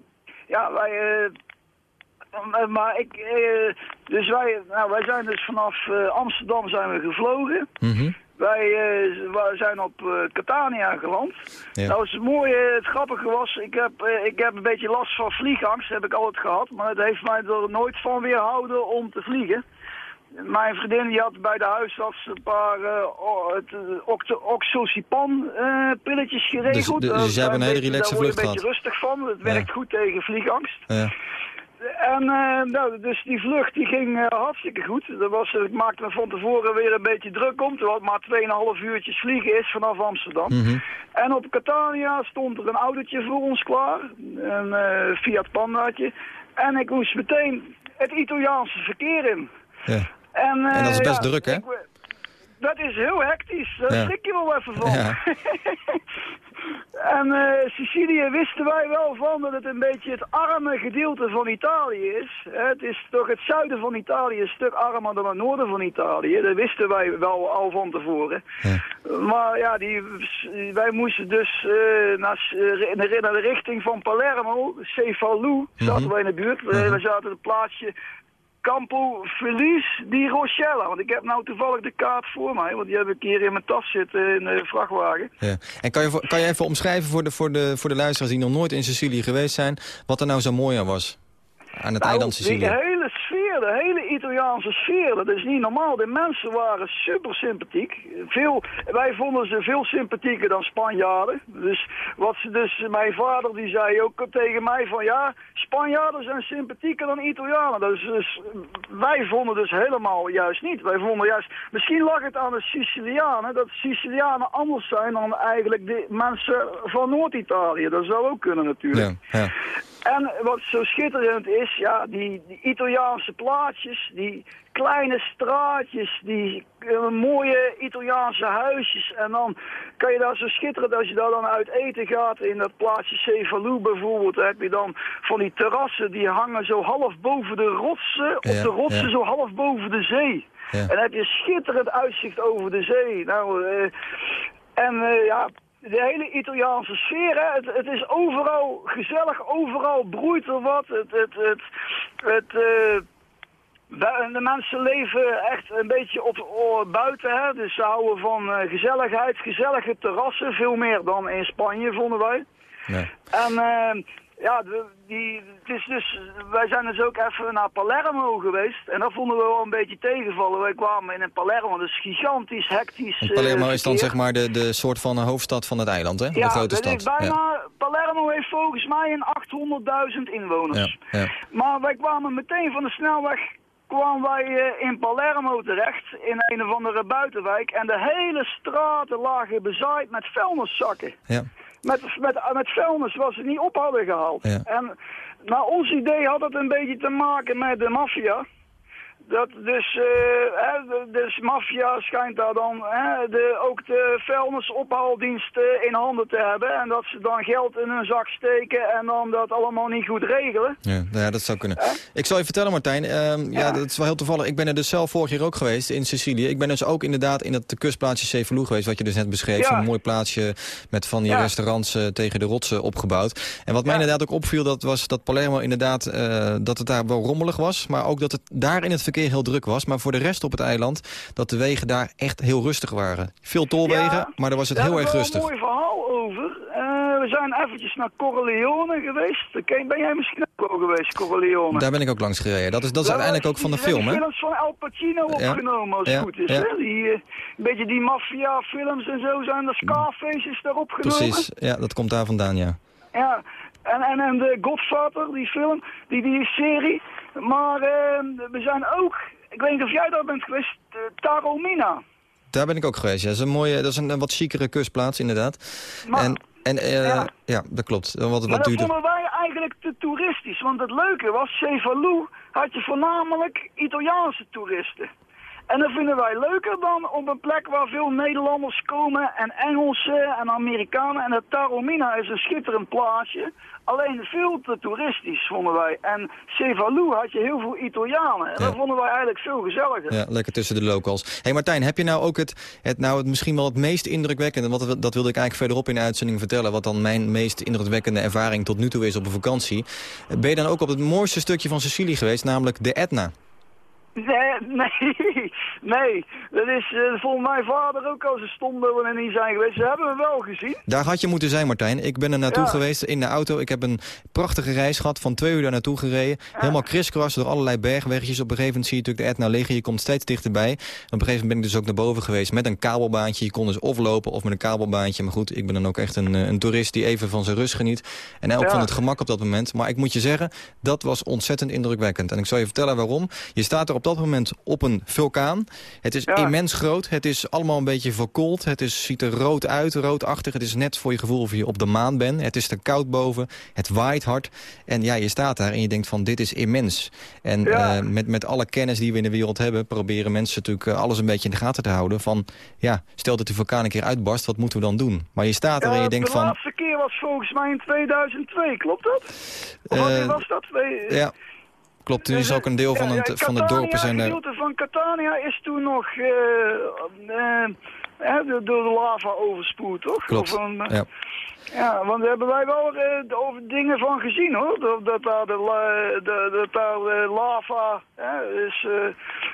ja, wij... Uh, maar ik... Uh, dus wij, nou, wij zijn dus vanaf uh, Amsterdam zijn we gevlogen. Mm -hmm. Wij, uh, wij, zijn op uh, Catania geland. Ja. Nou, het mooie, het grappige was, ik heb, uh, ik heb een beetje last van vliegangst, heb ik altijd gehad. Maar het heeft mij er nooit van weerhouden om te vliegen. Mijn vriendin die had bij de huisarts een paar uh, oxocipan pilletjes geregeld. Dus, dus jij hebt een hele relaxe vlucht Daar word je een gehad? beetje rustig van, het werkt Ja. goed tegen vliegangst. Ja. En uh, nou, dus die vlucht die ging uh, hartstikke goed. Dat was, ik maakte me van tevoren weer een beetje druk om. Terwijl het maar 2,5 uurtjes vliegen is vanaf Amsterdam. Mm -hmm. En op Catania stond er een autootje voor ons klaar. Een uh, Fiat Pandaatje. En ik moest meteen het Italiaanse verkeer in. Ja. En, en, dat is best ja, druk, hè? Ik, dat is heel hectisch. Daar Ja. schrik je wel even van. En eh, Sicilië wisten wij wel van dat het een beetje het arme gedeelte van Italië is. Het is toch het zuiden van Italië een stuk armer dan het noorden van Italië. Dat wisten wij wel al van tevoren. Ja. Maar ja, die, wij moesten dus eh, naar, naar de richting van Palermo, Cefalù, zaten Mhm. wij in de buurt. Mhm. We zaten het plaatsje Campo Felice di Rochella. Want ik heb nou toevallig de kaart voor mij, want die heb ik hier in mijn tas zitten in de vrachtwagen. Ja. En kan je, kan je even omschrijven voor de, voor, de, voor de luisteraars die nog nooit in Sicilië geweest zijn... wat er nou zo mooi aan was? Aan het Nou, eiland Sicilië. De hele Italiaanse sfeer, dat is niet normaal. De mensen waren super sympathiek. Veel, wij vonden ze veel sympathieker dan Spanjaarden. Dus, wat ze dus, mijn vader die zei ook tegen mij van ja, Spanjaarden zijn sympathieker dan Italianen. Dus, dus wij vonden dus helemaal juist niet. Wij vonden juist, misschien lag het aan de Sicilianen, dat Sicilianen anders zijn dan eigenlijk de mensen van Noord-Italië. Dat zou ook kunnen natuurlijk. Ja, ja. En wat zo schitterend is, ja, die, die Italiaanse plaatjes, die kleine straatjes, die eh, mooie Italiaanse huisjes. En dan kan je daar zo schitterend, als je daar dan uit eten gaat, in dat plaatsje Cefalù bijvoorbeeld, dan heb je dan van die terrassen, die hangen zo half boven de rotsen, op Ja, de rotsen ja. zo half boven de zee. Ja. En dan heb je schitterend uitzicht over de zee. Nou, eh, en eh, ja, de hele Italiaanse sfeer, hè, het, het is overal gezellig, overal broeit er wat. Het, het, het, het, eh, de mensen leven echt een beetje op o- buiten, hè, dus ze houden van eh, gezelligheid, gezellige terrassen, veel meer dan in Spanje, vonden wij. Ja. En eh, Ja, die, het is dus, wij zijn dus ook even naar Palermo geweest. En dat vonden we wel een beetje tegenvallen. Wij kwamen in een Palermo, dat is gigantisch, hectisch. En Palermo eh, is dan zeg maar de, de soort van hoofdstad van het eiland, hè? Ja, de grote stad. is bijna, Palermo heeft volgens mij een 800.000 inwoners. Ja, ja. Maar wij kwamen meteen van de snelweg kwamen wij eh, in Palermo terecht, in een of andere buitenwijk. En de hele straten lagen bezaaid met vuilniszakken. Ja. Met, met, met vuilnis wat ze niet op hadden gehaald. Ja. En naar ons idee had het een beetje te maken met de maffia. Dat dus, eh, hè, de- dus maffia schijnt daar dan hè, de, ook de vuilnisophaaldienst eh, in handen te hebben. En dat ze dan geld in hun zak steken en dan dat allemaal niet goed regelen. Ja, nou ja, dat zou kunnen. Ik zal je vertellen, Martijn. ehm, ja. dat is wel heel toevallig. Ik ben er dus zelf vorig jaar ook geweest in Sicilië. Ik ben dus ook inderdaad in dat kustplaatsje Cefalù geweest... wat je dus net beschreef. Ja. Een mooi plaatsje met van die restaurants eh, tegen de rotsen opgebouwd. En wat mij inderdaad ook opviel, dat was dat Palermo inderdaad... eh, dat het daar wel rommelig was. Maar ook dat het daar in het verkeer heel druk was. Maar voor de rest op het eiland, dat de wegen daar echt heel rustig waren. Veel tolwegen, Ja. maar daar was het Daar heel erg rustig. een mooi verhaal over. Eh, we zijn eventjes naar Corleone geweest. Daar Ben jij misschien ook geweest, Corleone? Daar ben ik ook langs gereden. Dat is, dat is Daar uiteindelijk ook van de film, hè? films van Al Pacino Ja. opgenomen, als Ja. het goed is. Hè? Die, eh, een beetje die maffia-films en zo zijn. De Scarface is daar opgenomen. Precies, ja, dat komt daar vandaan, ja. Ja, en, en, en de Godfather, die film, die, die serie. Maar eh, we zijn ook, ik weet niet of jij daar bent geweest, eh, Taromina. Daar ben ik ook geweest. Ja. Dat is een mooie, dat is een, een wat chicere kustplaats, inderdaad. Maar- en en eh, Ja. ja. dat klopt. Wat, Maar wat dat duurder. vonden wij eigenlijk te toeristisch. Want het leuke was, Cefalù had je voornamelijk Italiaanse toeristen. En dat vinden wij leuker dan op een plek waar veel Nederlanders komen en Engelsen en Amerikanen. En het Taromina is een schitterend plaatsje. Alleen veel te toeristisch vonden wij. En Cefalù had je heel veel Italianen. En Ja. dat vonden wij eigenlijk veel gezelliger. Ja, lekker tussen de locals. Hé hey Martijn, heb je nou ook het, het, nou het misschien wel het meest indrukwekkende... want dat, dat wilde ik eigenlijk verderop in de uitzending vertellen... wat dan mijn meest indrukwekkende ervaring tot nu toe is op een vakantie. Ben je dan ook op het mooiste stukje van Sicilië geweest, namelijk de Etna? Nee, nee, nee. Dat is uh, volgens mijn vader ook als ze stonden en niet zijn geweest. Ze hebben hem wel gezien. Daar had je moeten zijn, Martijn. Ik ben er naartoe Ja. geweest in de auto. Ik heb een prachtige reis gehad, van twee uur daar naartoe gereden. Helemaal kriskras door allerlei bergweggetjes. Op een gegeven moment zie je natuurlijk de Etna liggen. Je komt steeds dichterbij. Op een gegeven moment ben ik dus ook naar boven geweest met een kabelbaantje. Je kon dus of lopen of met een kabelbaantje. Maar goed, ik ben dan ook echt een, eh, een toerist die even van zijn rust geniet. En ook Ja. van het gemak op dat moment. Maar ik moet je zeggen, dat was ontzettend indrukwekkend. En ik zal je vertellen waarom. Je staat er op dat moment op een vulkaan. Het is Ja. immens groot. Het is allemaal een beetje verkoold. Het is, ziet er rood uit, roodachtig. Het is net voor je gevoel of je op de maan bent. Het is te koud boven. Het waait hard. En ja, je staat daar en je denkt van dit is immens. En Ja. eh, met, met alle kennis die we in de wereld hebben... proberen mensen natuurlijk eh, alles een beetje in de gaten te houden. Van ja, stel dat die vulkaan een keer uitbarst, wat moeten we dan doen? Maar je staat er en je denkt de van... laatste keer was volgens mij in 2002, klopt dat? Of Eh, was dat? Twee- Ja, klopt. Nu is ook een deel van, het, van de dorpen zijn. Het gedeelte van Catania is toen nog eh, eh, hè, door de lava overspoeld, toch? Klopt, Of een, eh, ja. Ja, want daar hebben wij wel eh, over dingen van gezien hoor. Dat, dat daar de, de, dat daar de lava hè, is. eh,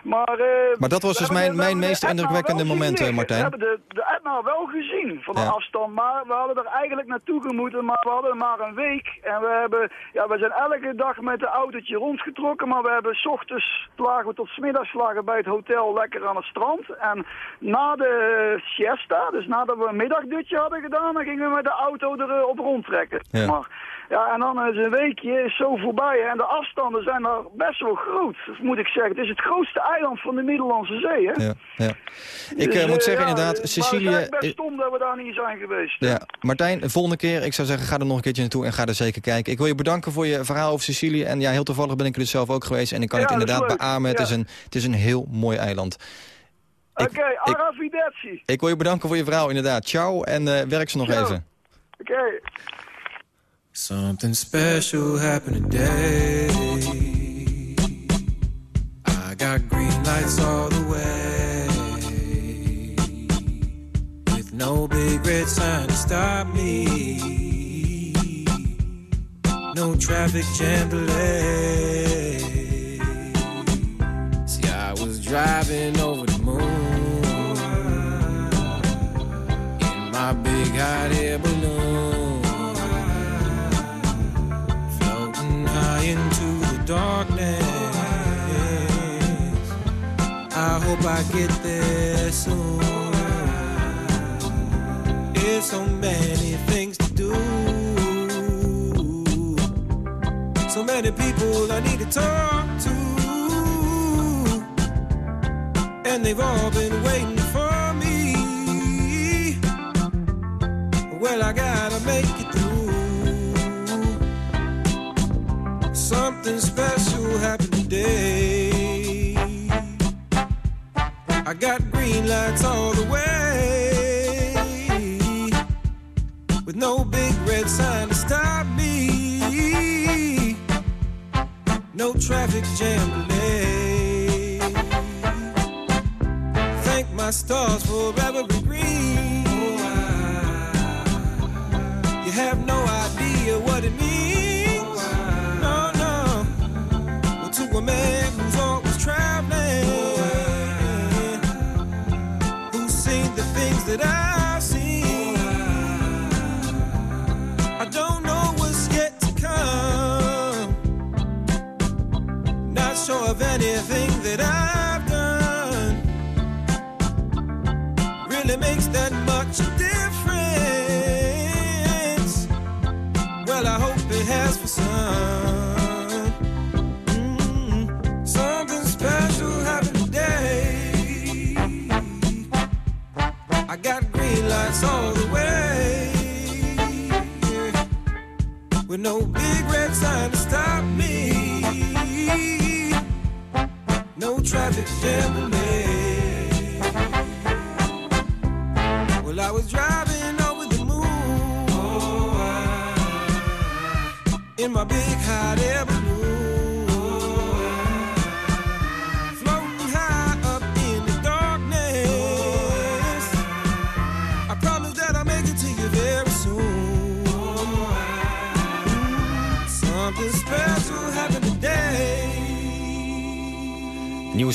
maar, eh, Maar dat was dus mijn- de- mijn de meest indrukwekkende liggen. Martijn. We hebben de, de Etna wel gezien van de Ja. afstand. Maar we hadden er eigenlijk naartoe gemoeten. Maar we hadden maar een week. En we, hebben, ja, we zijn elke dag met een autootje rondgetrokken. Maar we hebben s ochtends lagen we tot 's middags lagen bij het hotel lekker aan het strand. En na de siesta, dus nadat we een middagdutje hadden gedaan, dan gingen we met de auto erop rondtrekken. Ja. Maar, ja, en dan is een weekje is zo voorbij. En de afstanden zijn daar best wel groot, moet ik zeggen. Het is het grootste eiland van de Middellandse Zee, hè? Ja, ja. Ik Dus, eh, moet eh, zeggen ja, inderdaad, maar Sicilië... het is best eh, stom dat we daar niet zijn geweest. Ja, Martijn, de volgende keer, ik zou zeggen, ga er nog een keertje naartoe en ga er zeker kijken. Ik wil je bedanken voor je verhaal over Sicilië. En ja, heel toevallig ben ik er dus zelf ook geweest. En ik kan Ja, het inderdaad beamen. Het, is een, het is een heel mooi eiland. Oké, ik- ik- arrivederci. Ik wil je bedanken voor je verhaal, inderdaad. Ciao en eh, werk ze nog Ciao. even. Oké. Something special happened today. I got green lights all the way. With no big red sign to stop me. No traffic jam delay. See, I was driving over my big hot air balloon. Floating high into the darkness. I hope I get there soon. There's so many things to do. So many people I need to talk to. And they've all been waiting. Well, I gotta make it through. Something special happened today. I got green lights all the way. With no big red sign to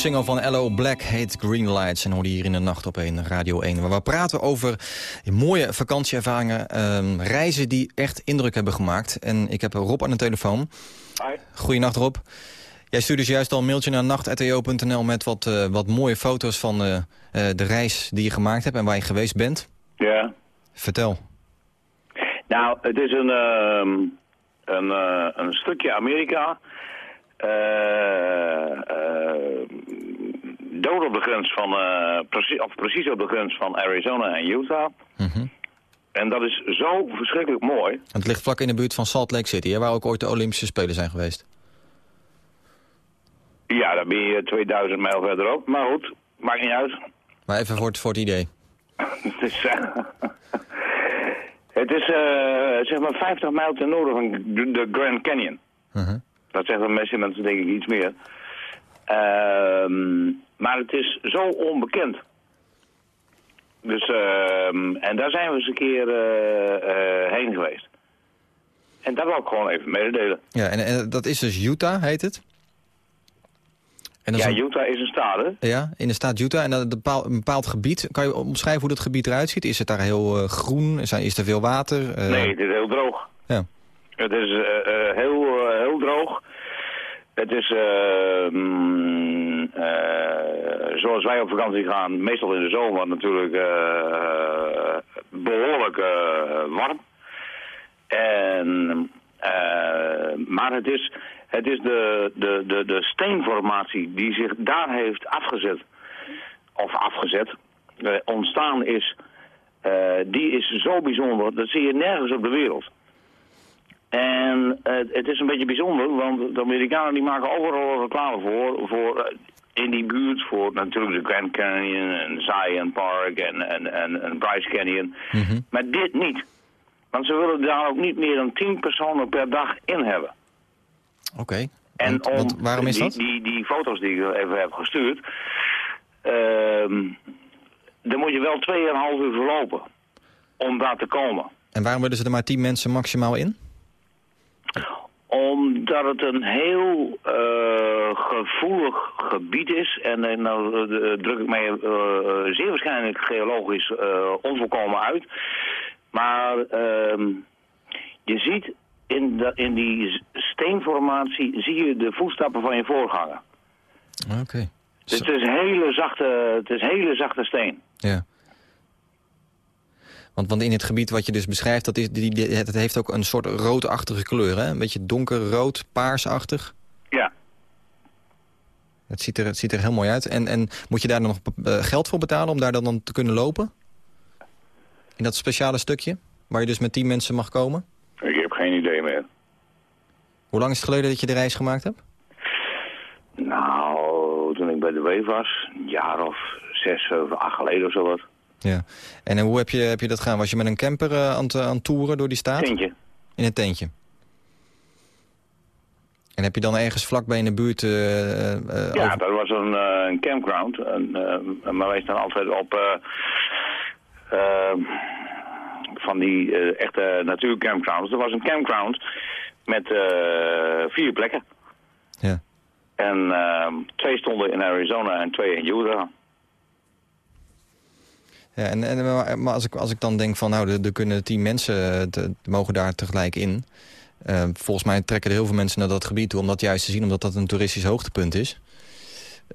single van L.O. Black heet Green Lights. En hoorde hier in de nacht op 1 Radio 1. Waar we praten over mooie vakantieervaringen. ehm, reizen die echt indruk hebben gemaakt. En ik heb Rob aan de telefoon. Hi. Goeienacht Rob. Jij stuurde dus juist al een mailtje naar nacht.eo.nl... met wat, eh, wat mooie foto's van eh, eh, de reis die je gemaakt hebt... en waar je geweest bent. Ja. Vertel. Nou, het is een, ehm, een, een stukje Amerika. Eh eh, dood op de grens van, eh, precies, of precies op de grens van Arizona en Utah. En dat is zo verschrikkelijk mooi. Het ligt vlak in de buurt van Salt Lake City... Hè, waar ook ooit de Olympische Spelen zijn geweest. Ja, dan ben je 2000 mijl verderop. Maar goed, maakt niet uit. Maar even voor het, voor het idee. het is, het is zeg maar 50 mijl ten noorden van de Grand Canyon. Mhm. Dat zeggen meeste mensen denk ik iets meer. Ehm, maar het is zo onbekend. Dus, ehm, en daar zijn we eens een keer eh, eh, heen geweest. En dat wil ik gewoon even mededelen. Ja, en, en dat is dus Utah, heet het? En Ja, is een- Utah is een staat, hè? Ja, in de staat Utah. En dat een bepaald, een bepaald gebied. Kan je omschrijven hoe dat gebied eruit ziet? Is het daar heel eh, groen? Zijn, is er veel water? Nee, het is heel droog. Ja. Het is eh, eh, heel, eh, heel droog. Het is mm, zoals wij op vakantie gaan, meestal in de zomer natuurlijk eh, behoorlijk eh, warm. En, maar het is, het is de, de, de, de steenformatie die zich daar heeft afgezet. Of afgezet. ontstaan is. die is zo bijzonder. Dat zie je nergens op de wereld. En eh, het is een beetje bijzonder, want de Amerikanen die maken overal reclame voor, voor eh, in die buurt, voor natuurlijk de Grand Canyon en Zion Park en, en, en, en Bryce Canyon. Maar dit niet. Want ze willen daar ook niet meer dan 10 personen per dag in hebben. Oké. En Want- om want waarom is die, dat? Die, die foto's die ik even heb gestuurd, daar moet je wel 2,5 uur verlopen om daar te komen. En waarom willen ze er maar 10 mensen maximaal in? Omdat het een heel eh, gevoelig gebied is. En eh, nou eh, druk ik mij zeer waarschijnlijk geologisch onvolkomen uit. Maar ehm, je ziet in, de, in die steenformatie zie je de voetstappen van je voorganger. Oké. Dus het is hele zachte, het is hele zachte steen. Ja. Want, want in het gebied wat je dus beschrijft, dat is, die, het heeft ook een soort roodachtige kleur, hè? Een beetje donkerrood, paarsachtig. Ja. Het ziet er, het ziet er heel mooi uit. En, en moet je daar dan nog eh, geld voor betalen om daar dan, dan te kunnen lopen? In dat speciale stukje, waar je dus met tien mensen mag komen? Ik heb geen idee meer. Hoe lang is het geleden dat je de reis gemaakt hebt? Nou, toen ik bij de Weef was, een jaar of zes, zeven, acht geleden of zo wat. Ja. En eh, hoe heb je, heb je dat gedaan? Was je met een camper eh, aan, het, aan het toeren door die staat? Tentje. In een tentje. En heb je dan ergens vlakbij in de buurt... eh, eh, Ja, over- dat was een, eh, een campground. En, eh, maar wij staan altijd op eh, eh, van die eh, echte natuurcampgrounds. Er was een campground met eh, vier plekken. Ja. En eh, twee stonden in Arizona en twee in Utah. Ja, en, en, maar als, ik, als ik dan denk van, nou, er, er kunnen tien mensen eh, te- mogen daar tegelijk in. Eh, volgens mij trekken er heel veel mensen naar dat gebied toe... om dat juist te zien, omdat dat een toeristisch hoogtepunt is.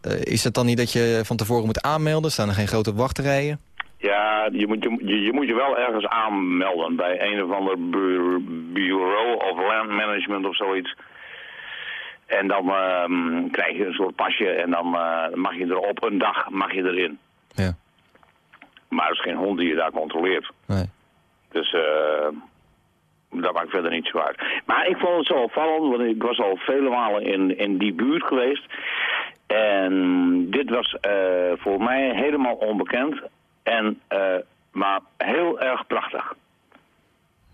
Eh, is het dan niet dat je van tevoren moet aanmelden? Staan er geen grote wachtrijen? Ja, je moet je, je moet je wel ergens aanmelden bij een of ander bu- bureau of land management of zoiets. En dan ehm, krijg je een soort pasje en dan mag je er op een dag mag je erin. Ja. Maar er is geen hond die je daar controleert. Nee. Dus eh dat maakt verder niet zo uit. Maar ik vond het zo opvallend, want ik was al vele malen in, in die buurt geweest. En dit was eh, voor mij helemaal onbekend. En, eh, maar heel erg prachtig.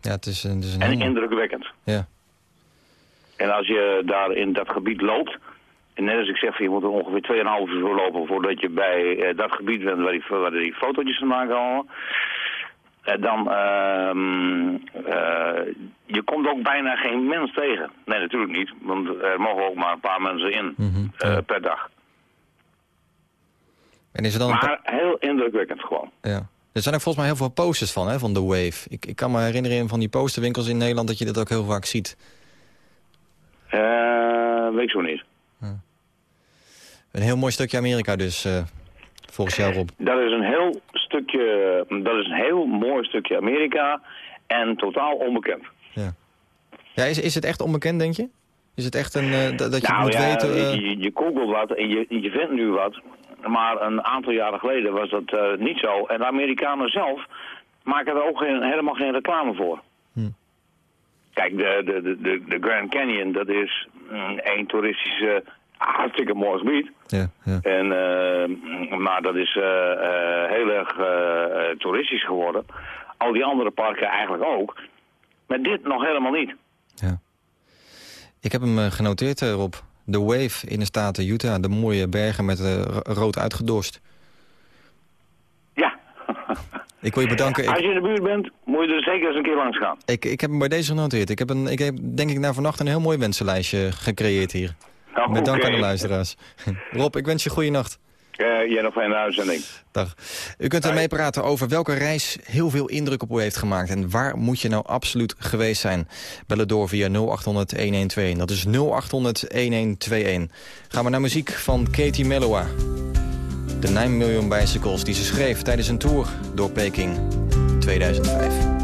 Ja, het is, het is een En indrukwekkend. Ja. En als je daar in dat gebied loopt... En net als ik zeg, je moet er ongeveer 2,5 uur voor lopen... voordat je bij eh, dat gebied bent waar die, waar die fotootjes vandaan komen... En dan, ehm eh, je komt ook bijna geen mens tegen. Nee, natuurlijk niet, want er mogen ook maar een paar mensen in Mhm. eh, per dag. En is er dan een Maar heel indrukwekkend gewoon. Ja. Er zijn ook volgens mij heel veel posters van, hè, van The Wave. Ik, ik kan me herinneren van die posterwinkels in Nederland... dat je dat ook heel vaak ziet. Eh, weet ik zo niet. Een heel mooi stukje Amerika dus, eh, volgens jou Rob. Dat is een heel stukje, dat is een heel mooi stukje Amerika en totaal onbekend. Ja, is, is het echt onbekend, denk je? Is het echt een, eh, dat je nou moet ja, weten... eh, je, je googelt wat en je, je vindt nu wat. Maar een aantal jaren geleden was dat niet zo. En de Amerikanen zelf maken er ook geen, helemaal geen reclame voor. Kijk, de, de, de- de, de Grand Canyon, dat is mm, één toeristische, hartstikke mooi gebied. Ja, ja. En, eh, maar dat is eh, heel erg toeristisch geworden. Al die andere parken eigenlijk ook. Maar dit nog helemaal niet. Ik heb hem genoteerd, Rob. The Wave in de staten Utah. De mooie bergen met ro- rood uitgedorst. Ik wil je bedanken. Als je in de buurt bent, moet je er zeker eens een keer langs gaan. ik, ik heb hem bij deze genoteerd. Ik heb, een, ik heb denk ik na vannacht een heel mooi wensenlijstje gecreëerd hier. Nou, Met dank aan de luisteraars. Rob, ik wens je goede nacht. Eh, jij nog fijne uitzending. Dag. U kunt er meepraten over welke reis heel veel indruk op u heeft gemaakt... en waar moet je nou absoluut geweest zijn. Bellen door via 0800-1121. Dat is 0800-1121. Gaan we naar muziek van Katie Mellowa. De 9 Million Bicycles die ze schreef tijdens een tour door Peking 2005.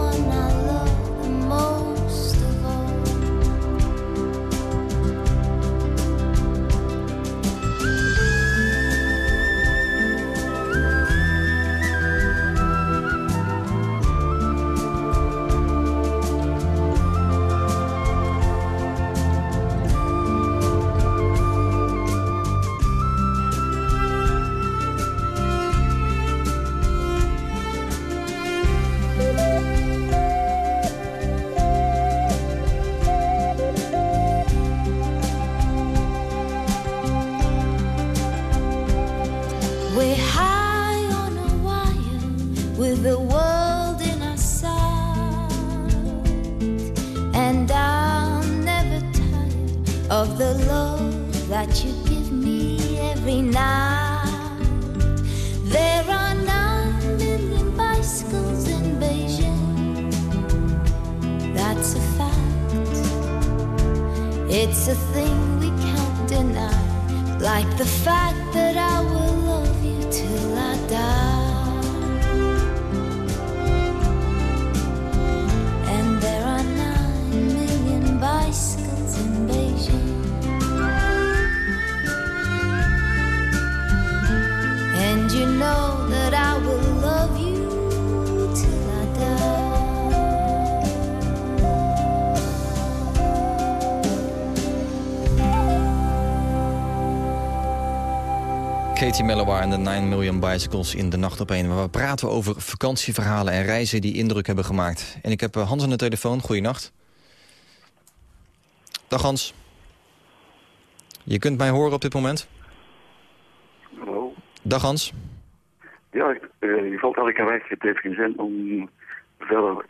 En de 9 Million Bicycles in de Nacht op 1. Waar we praten over vakantieverhalen en reizen die indruk hebben gemaakt. En ik heb eh, Hans aan de telefoon. Goeienacht. Dag Hans. Je kunt mij horen op dit moment? Hallo. Dag Hans. Ja, eh, je valt elke keer weg. Het heeft geen zin om verder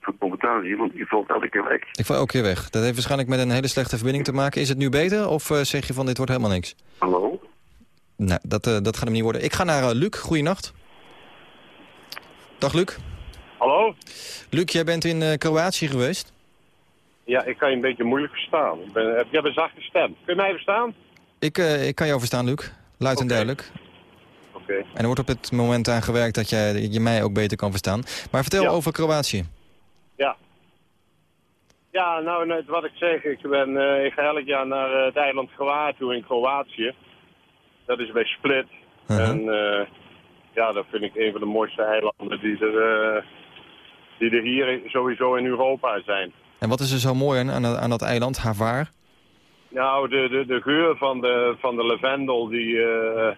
te commentaar hier, want je valt elke keer weg. Ik val elke keer weg. Dat heeft waarschijnlijk met een hele slechte verbinding te maken. Is het nu beter of eh, zeg je van dit wordt helemaal niks? Hallo? Nee, dat, eh, dat gaat hem niet worden. Ik ga naar eh, Luc. Goeienacht. Dag Luc. Hallo? Luc, jij bent in eh, Kroatië geweest? Ja, ik kan je een beetje moeilijk verstaan. Ik, ben, ik heb een zachte stem. Kun je mij verstaan? Ik, ik kan jou verstaan, Luc. Luid en duidelijk. Oké. En er wordt op het moment aan gewerkt dat jij, je mij ook beter kan verstaan. Maar vertel over Kroatië. Ja. Ja, nou, net wat ik zeg. Ik, ben, ik ga elk jaar naar het eiland toe in Kroatië. Dat is bij Split. En eh, ja, dat vind ik een van de mooiste eilanden die er, eh, die er hier sowieso in Europa zijn. En wat is er zo mooi aan, aan, dat- aan dat eiland, Hvar? Nou, de, de, de geur van de, van de lavendel, die, eh,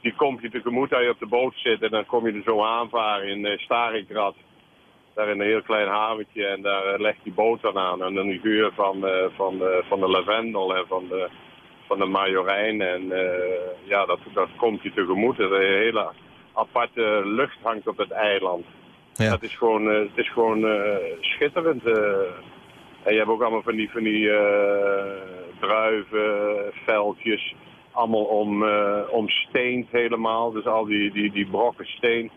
die komt je tegemoet als je op de boot zit. En dan kom je er zo aanvaren in uh, Starigrad. Daar in een heel klein haventje. En daar eh, legt die boot dan aan. En dan die geur van, van, van de lavendel en van de, van de majorijn. En eh, ja, dat, dat komt je tegemoet. Een hele aparte lucht hangt op het eiland. Ja. Dat is gewoon, eh, het is gewoon eh, schitterend. en je hebt ook allemaal van die, van die druivenveldjes. Allemaal om, omsteend helemaal. Dus al die, die, die brokken steen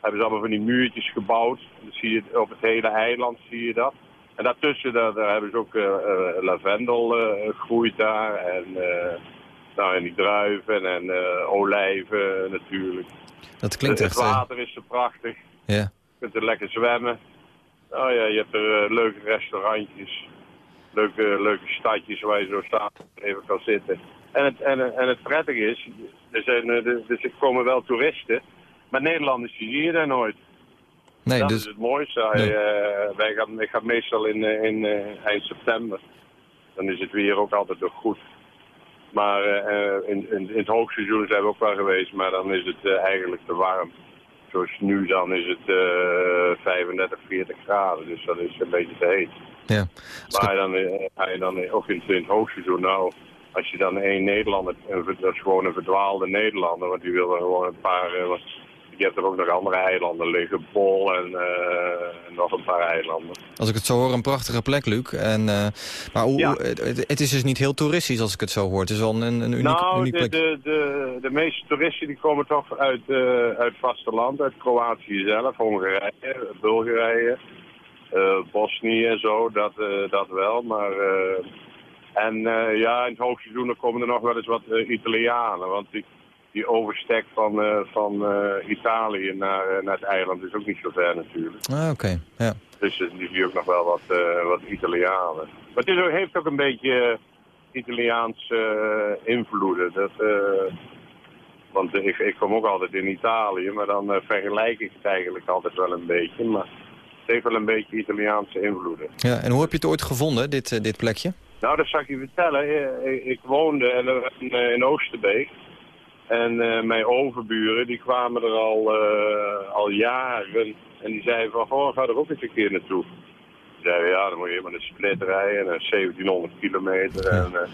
hebben ze allemaal van die muurtjes gebouwd. Dan zie je het, op het hele eiland zie je dat. En daartussen daar, daar hebben ze ook eh, eh, lavendel eh, groeit daar. En, nou, en die druiven en olijven natuurlijk. Dat klinkt het echt... eh, water is zo prachtig. ja. Je kunt er lekker zwemmen. Oh ja, je hebt er leuke restaurantjes. Leuke, leuke stadjes waar je zo staan even kan zitten. En het, en, en het prettige is, er, zijn, er, er komen wel toeristen. Maar Nederlanders zie je daar nooit. Nee, dat dus... is het mooiste. Eh, wij gaan, ik ga meestal in, eh, in eh, eind september. Dan is het weer ook altijd nog goed. Maar in, in, in het hoogseizoen zijn we ook wel geweest, maar dan is het eigenlijk te warm. Zoals nu dan is het eh 35, 40 graden, dus dat is een beetje te heet. Ja. Maar dan, ga je dan ook in, in het hoogseizoen, nou, als je dan één Nederlander, dat is gewoon een verdwaalde Nederlander, want die wil gewoon een paar, je hebt er ook nog andere eilanden liggen, Bol en eh, nog een paar eilanden. Als ik het zo hoor, een prachtige plek, Luc. En, eh, maar hoe, hoe- het, het is dus niet heel toeristisch als ik het zo hoor. Het is wel een, een uniek, nou, uniek plek. de, de, de meeste toeristen die komen toch uit, eh, uit het vasteland, uit Kroatië zelf, Hongarije, Bulgarije, Bosnië en zo, dat, dat wel. Maar, en ja, in het hoogseizoen komen er nog wel eens wat Italianen, want die, die overstek van, eh, van eh, Italië naar, eh, naar het eiland is ook niet zo ver natuurlijk. Ah, oké. Ja. Dus nu zie je ook nog wel wat, wat Italianen. Maar het is ook, heeft ook een beetje Italiaanse invloeden. Dat, want ik, ik kom ook altijd in Italië, maar dan vergelijk ik het eigenlijk altijd wel een beetje. Maar het heeft wel een beetje Italiaanse invloeden. ja. En hoe heb je het ooit gevonden, dit, dit plekje? Nou, dat zal ik je vertellen. Ik, ik woonde in Oosterbeek. En eh, mijn overburen, die kwamen er al, eh, al jaren. En die zeiden van, goh, ga er ook eens een keer naartoe. Die zeiden, ja, dan moet je met een split rijden. En 1700 kilometer. En, eh,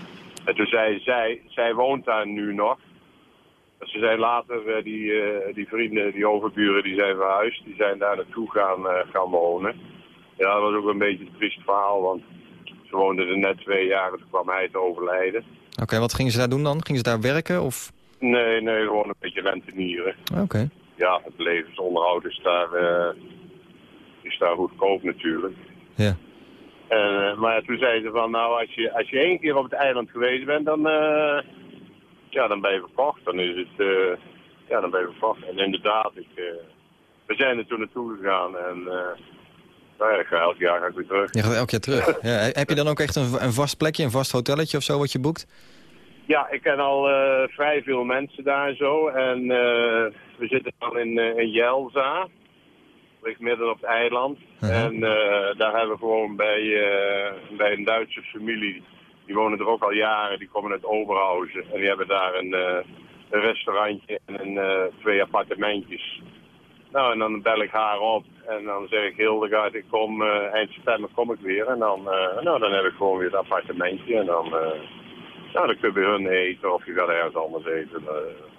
en toen zei zij, zij woont daar nu nog. Dus ze zijn later, eh, die, eh, die vrienden, die overburen, die zijn verhuisd. Die zijn daar naartoe gaan, eh, gaan wonen. Ja, dat was ook een beetje een triest verhaal, want ze woonden er net twee jaar en toen kwam hij te overlijden. Oké, wat gingen ze daar doen dan? Gingen ze daar werken? Of... Nee, nee, gewoon een beetje rentenieren. Oké. Ja, het levensonderhoud is daar, eh, is daar goedkoop natuurlijk. Ja. Eh, maar ja, toen zeiden ze van, nou, als je, als je één keer op het eiland geweest bent, dan, eh, ja, dan ben je verkocht. Dan is het, ja, dan ben je verkocht. En inderdaad, ik, we zijn er toen naartoe gegaan en, nou ja, ik ga elk jaar ga ik weer terug. Je gaat elk jaar terug. Ja, heb je dan ook echt een, een vast plekje, een vast hotelletje of zo wat je boekt? Ja, ik ken al eh, vrij veel mensen daar zo. En eh, we zitten dan in, eh, in Jelza. Ligt midden op het eiland. En eh, daar hebben we gewoon bij, bij een Duitse familie. Die wonen er ook al jaren. Die komen uit Oberhausen. En die hebben daar een, een restaurantje en een, twee appartementjes. Nou, en dan bel ik haar op. En dan zeg ik, Hildegard, ik kom eind september kom ik weer. En dan, nou, dan heb ik gewoon weer het appartementje. En dan... eh, nou, dan kun je bij hun eten of je gaat ergens anders eten. eh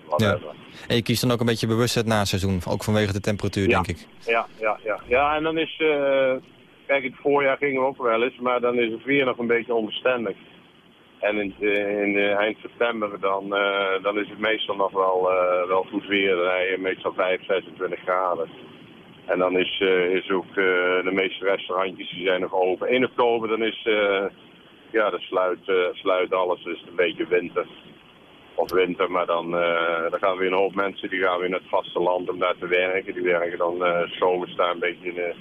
whatever. En je kiest dan ook een beetje bewust het naseizoen, ook vanwege de temperatuur, denk ik. Ja, ja, ja. Ja, en dan is... eh kijk, het voorjaar gingen we ook wel eens, maar dan is het weer nog een beetje onbestendig. En in, eh, in eind september dan, dan is het meestal nog wel, wel goed weer. Dan je meestal 5, 26 graden. En dan is, is ook de meeste restaurantjes die zijn nog open. 1 oktober dan is... eh, ja, dan sluit, eh, sluit alles. Dus een beetje winter. Of winter, maar dan, eh, dan gaan weer een hoop mensen die gaan weer naar het vasteland om daar te werken. Die werken dan eh zomers daar een beetje in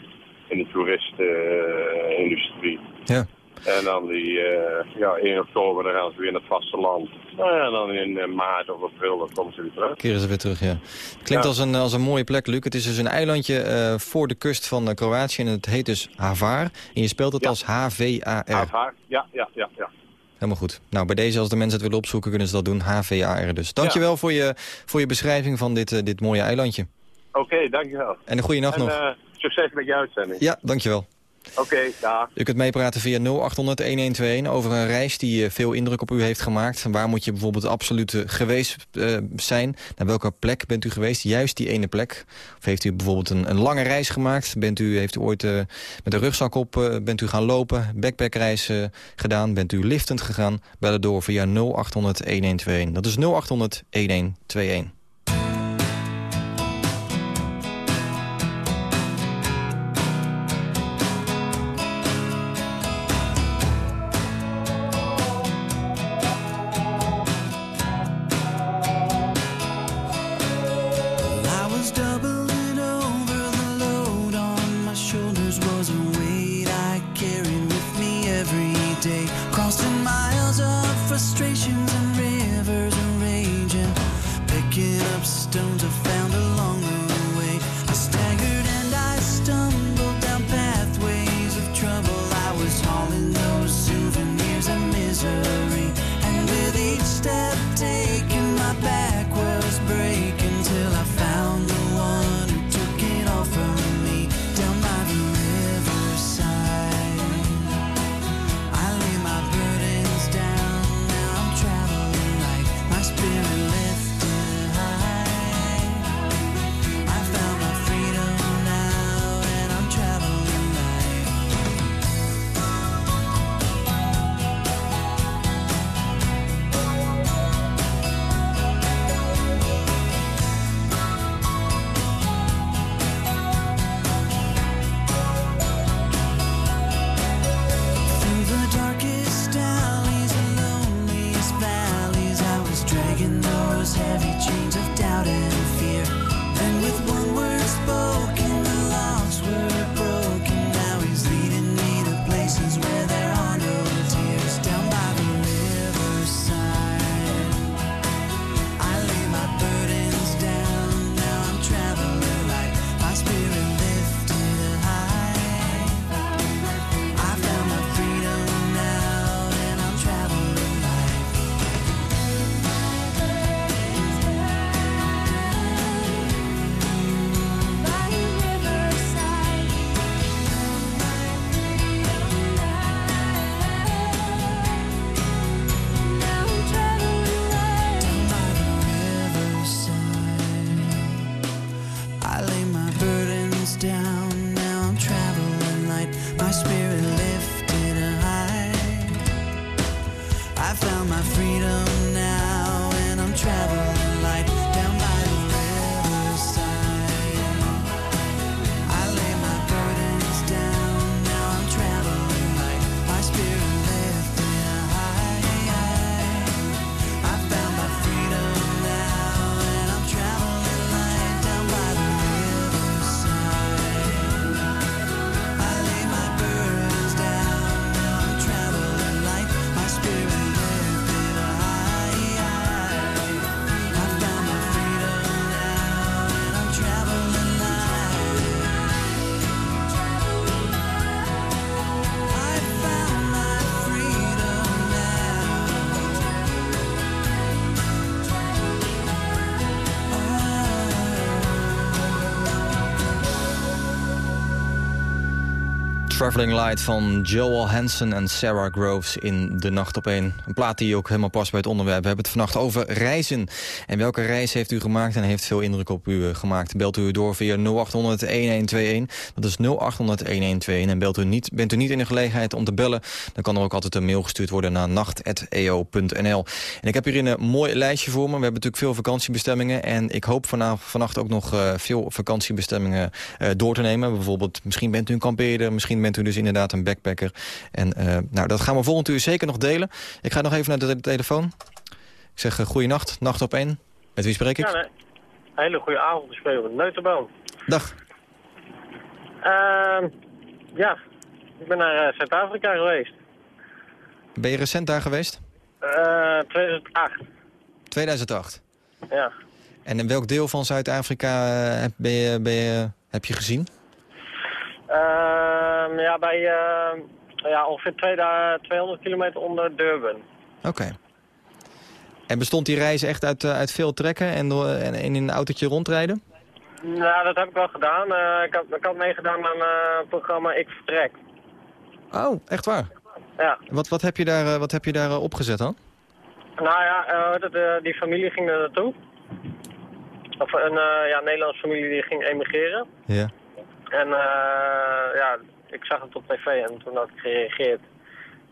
in de toeristenindustrie. Ja. En dan die, eh, ja, 1 oktober dan gaan ze weer naar het vasteland. Nou ja, en dan in eh, maart of april dan komen ze weer terug. Keren ze weer terug, ja. Het klinkt Ja. als, een, als een mooie plek, Luc. Het is dus een eilandje eh, voor de kust van Kroatië en het heet dus Hvar. En je speelt het als H-V-A-R. Hvar, ja, ja, ja, ja. Helemaal goed. Nou, bij deze, als de mensen het willen opzoeken, kunnen ze dat doen. H-V-A-R dus. Dankjewel voor, je, voor je beschrijving van dit, dit mooie eilandje. Oké, dankjewel. En een goede nacht en, nog. succes met je uitzending. Ja, dankjewel. Oké, dag. U kunt meepraten via 0800-1121 over een reis die eh, veel indruk op u heeft gemaakt. Waar moet je bijvoorbeeld absoluut eh, geweest eh, zijn? Naar welke plek bent u geweest? Juist die ene plek. Of heeft u bijvoorbeeld een, een lange reis gemaakt? Bent u, heeft u ooit met een rugzak op eh, bent u gaan lopen? Backpackreis eh, gedaan? Bent u liftend gegaan? Bel het door via 0800-1121. Dat is 0800-1121. Traveling Light van Joel Hansen en Sarah Groves in De Nacht op een. Een plaat die ook helemaal past bij het onderwerp. We hebben het vannacht over reizen. En welke reis heeft u gemaakt en heeft veel indruk op u eh, gemaakt? Belt u door via 0800-1121. Dat is 0800-1121. En belt u niet, bent u niet in de gelegenheid om te bellen... dan kan er ook altijd een mail gestuurd worden naar nacht.eo.nl. En ik heb hier een mooi lijstje voor me. We hebben natuurlijk veel vakantiebestemmingen. En ik hoop vanavond, vannacht ook nog eh, veel vakantiebestemmingen eh, door te nemen. Bijvoorbeeld, misschien bent u een kampeerder... misschien bent u dus inderdaad een backpacker. En eh, nou, dat gaan we volgend uur zeker nog delen. Ik ga nog even naar de telefoon. Ik zeg uh, goeienacht, nacht op één. Met wie spreek ik? Ja, nee. Hele goede avond, met Neuterboom. Dag. Ehm, ja, ik ben naar eh, Zuid-Afrika geweest. Ben je recent daar geweest? Eh 2008, 2008. ja. En in welk deel van Zuid-Afrika heb- ben je, ben je, heb je gezien? Ehm, ja, bij eh, ja, ongeveer 2000 200 kilometer onder Durban. Oké. En bestond die reis echt uit, eh, uit veel trekken en, door- en, en in een autootje rondrijden? Nou, dat heb ik wel gedaan. Eh, ik, had, ik had meegedaan aan eh, het programma Ik Vertrek. Oh, echt waar? Ja. Wat, wat heb je daar, eh, wat heb je daar eh, opgezet dan? Nou ja, eh, eh, die familie ging er naartoe. Of een uh, ja, Nederlandse familie die ging emigreren. Ja. En eh, ja, ik zag het op tv en toen had ik gereageerd.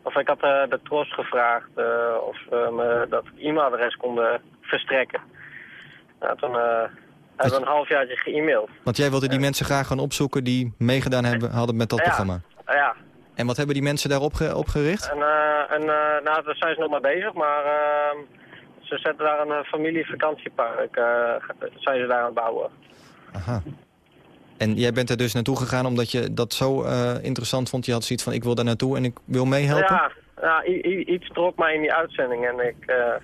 Of ik had eh, de Tros gevraagd eh, of ze me dat e-mailadres konden verstrekken. Nou, toen hebben we een halfjaartje ge-mailed. Want jij wilde die mensen graag gaan opzoeken die meegedaan hebben, hadden met dat Ja. programma. Ja, En wat hebben die mensen daar opge- opgericht? en, eh, en nou, daar zijn ze nog mee bezig, maar ze zetten daar een familievakantiepark, zijn ze daar aan het bouwen. Aha. En jij bent er dus naartoe gegaan omdat je dat zo eh, interessant vond. Je had zoiets van, ik wil daar naartoe en ik wil meehelpen. Ja, iets trok mij in die uitzending en ik eh,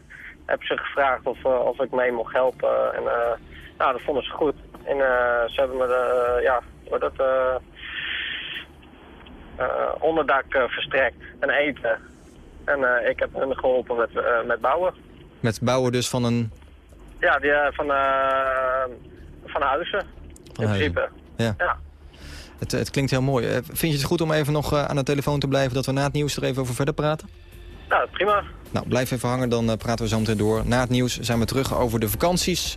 heb ze gevraagd of, eh, of ik mee mocht helpen. En eh, nou, dat vonden ze goed. En ze hebben me de, ja, dat, onderdak verstrekt en eten. En ik heb hen geholpen met, met bouwen. Met bouwen dus van een... Ja, die, van, van huizen, Van in huizen. principe. Ja. Ja. Het, het klinkt heel mooi. Eh, Vind je het goed om even nog eh, aan de telefoon te blijven... dat we na het nieuws er even over verder praten? Nou, prima. Nou, blijf even hangen, dan eh, praten we zo meteen door. Na het nieuws zijn we terug over de vakanties.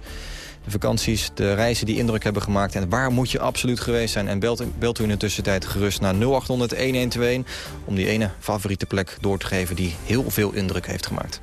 De vakanties, de reizen die indruk hebben gemaakt. En waar moet je absoluut geweest zijn? En belt, belt u in de tussentijd gerust naar 0800-1121... om die ene favoriete plek door te geven die heel veel indruk heeft gemaakt.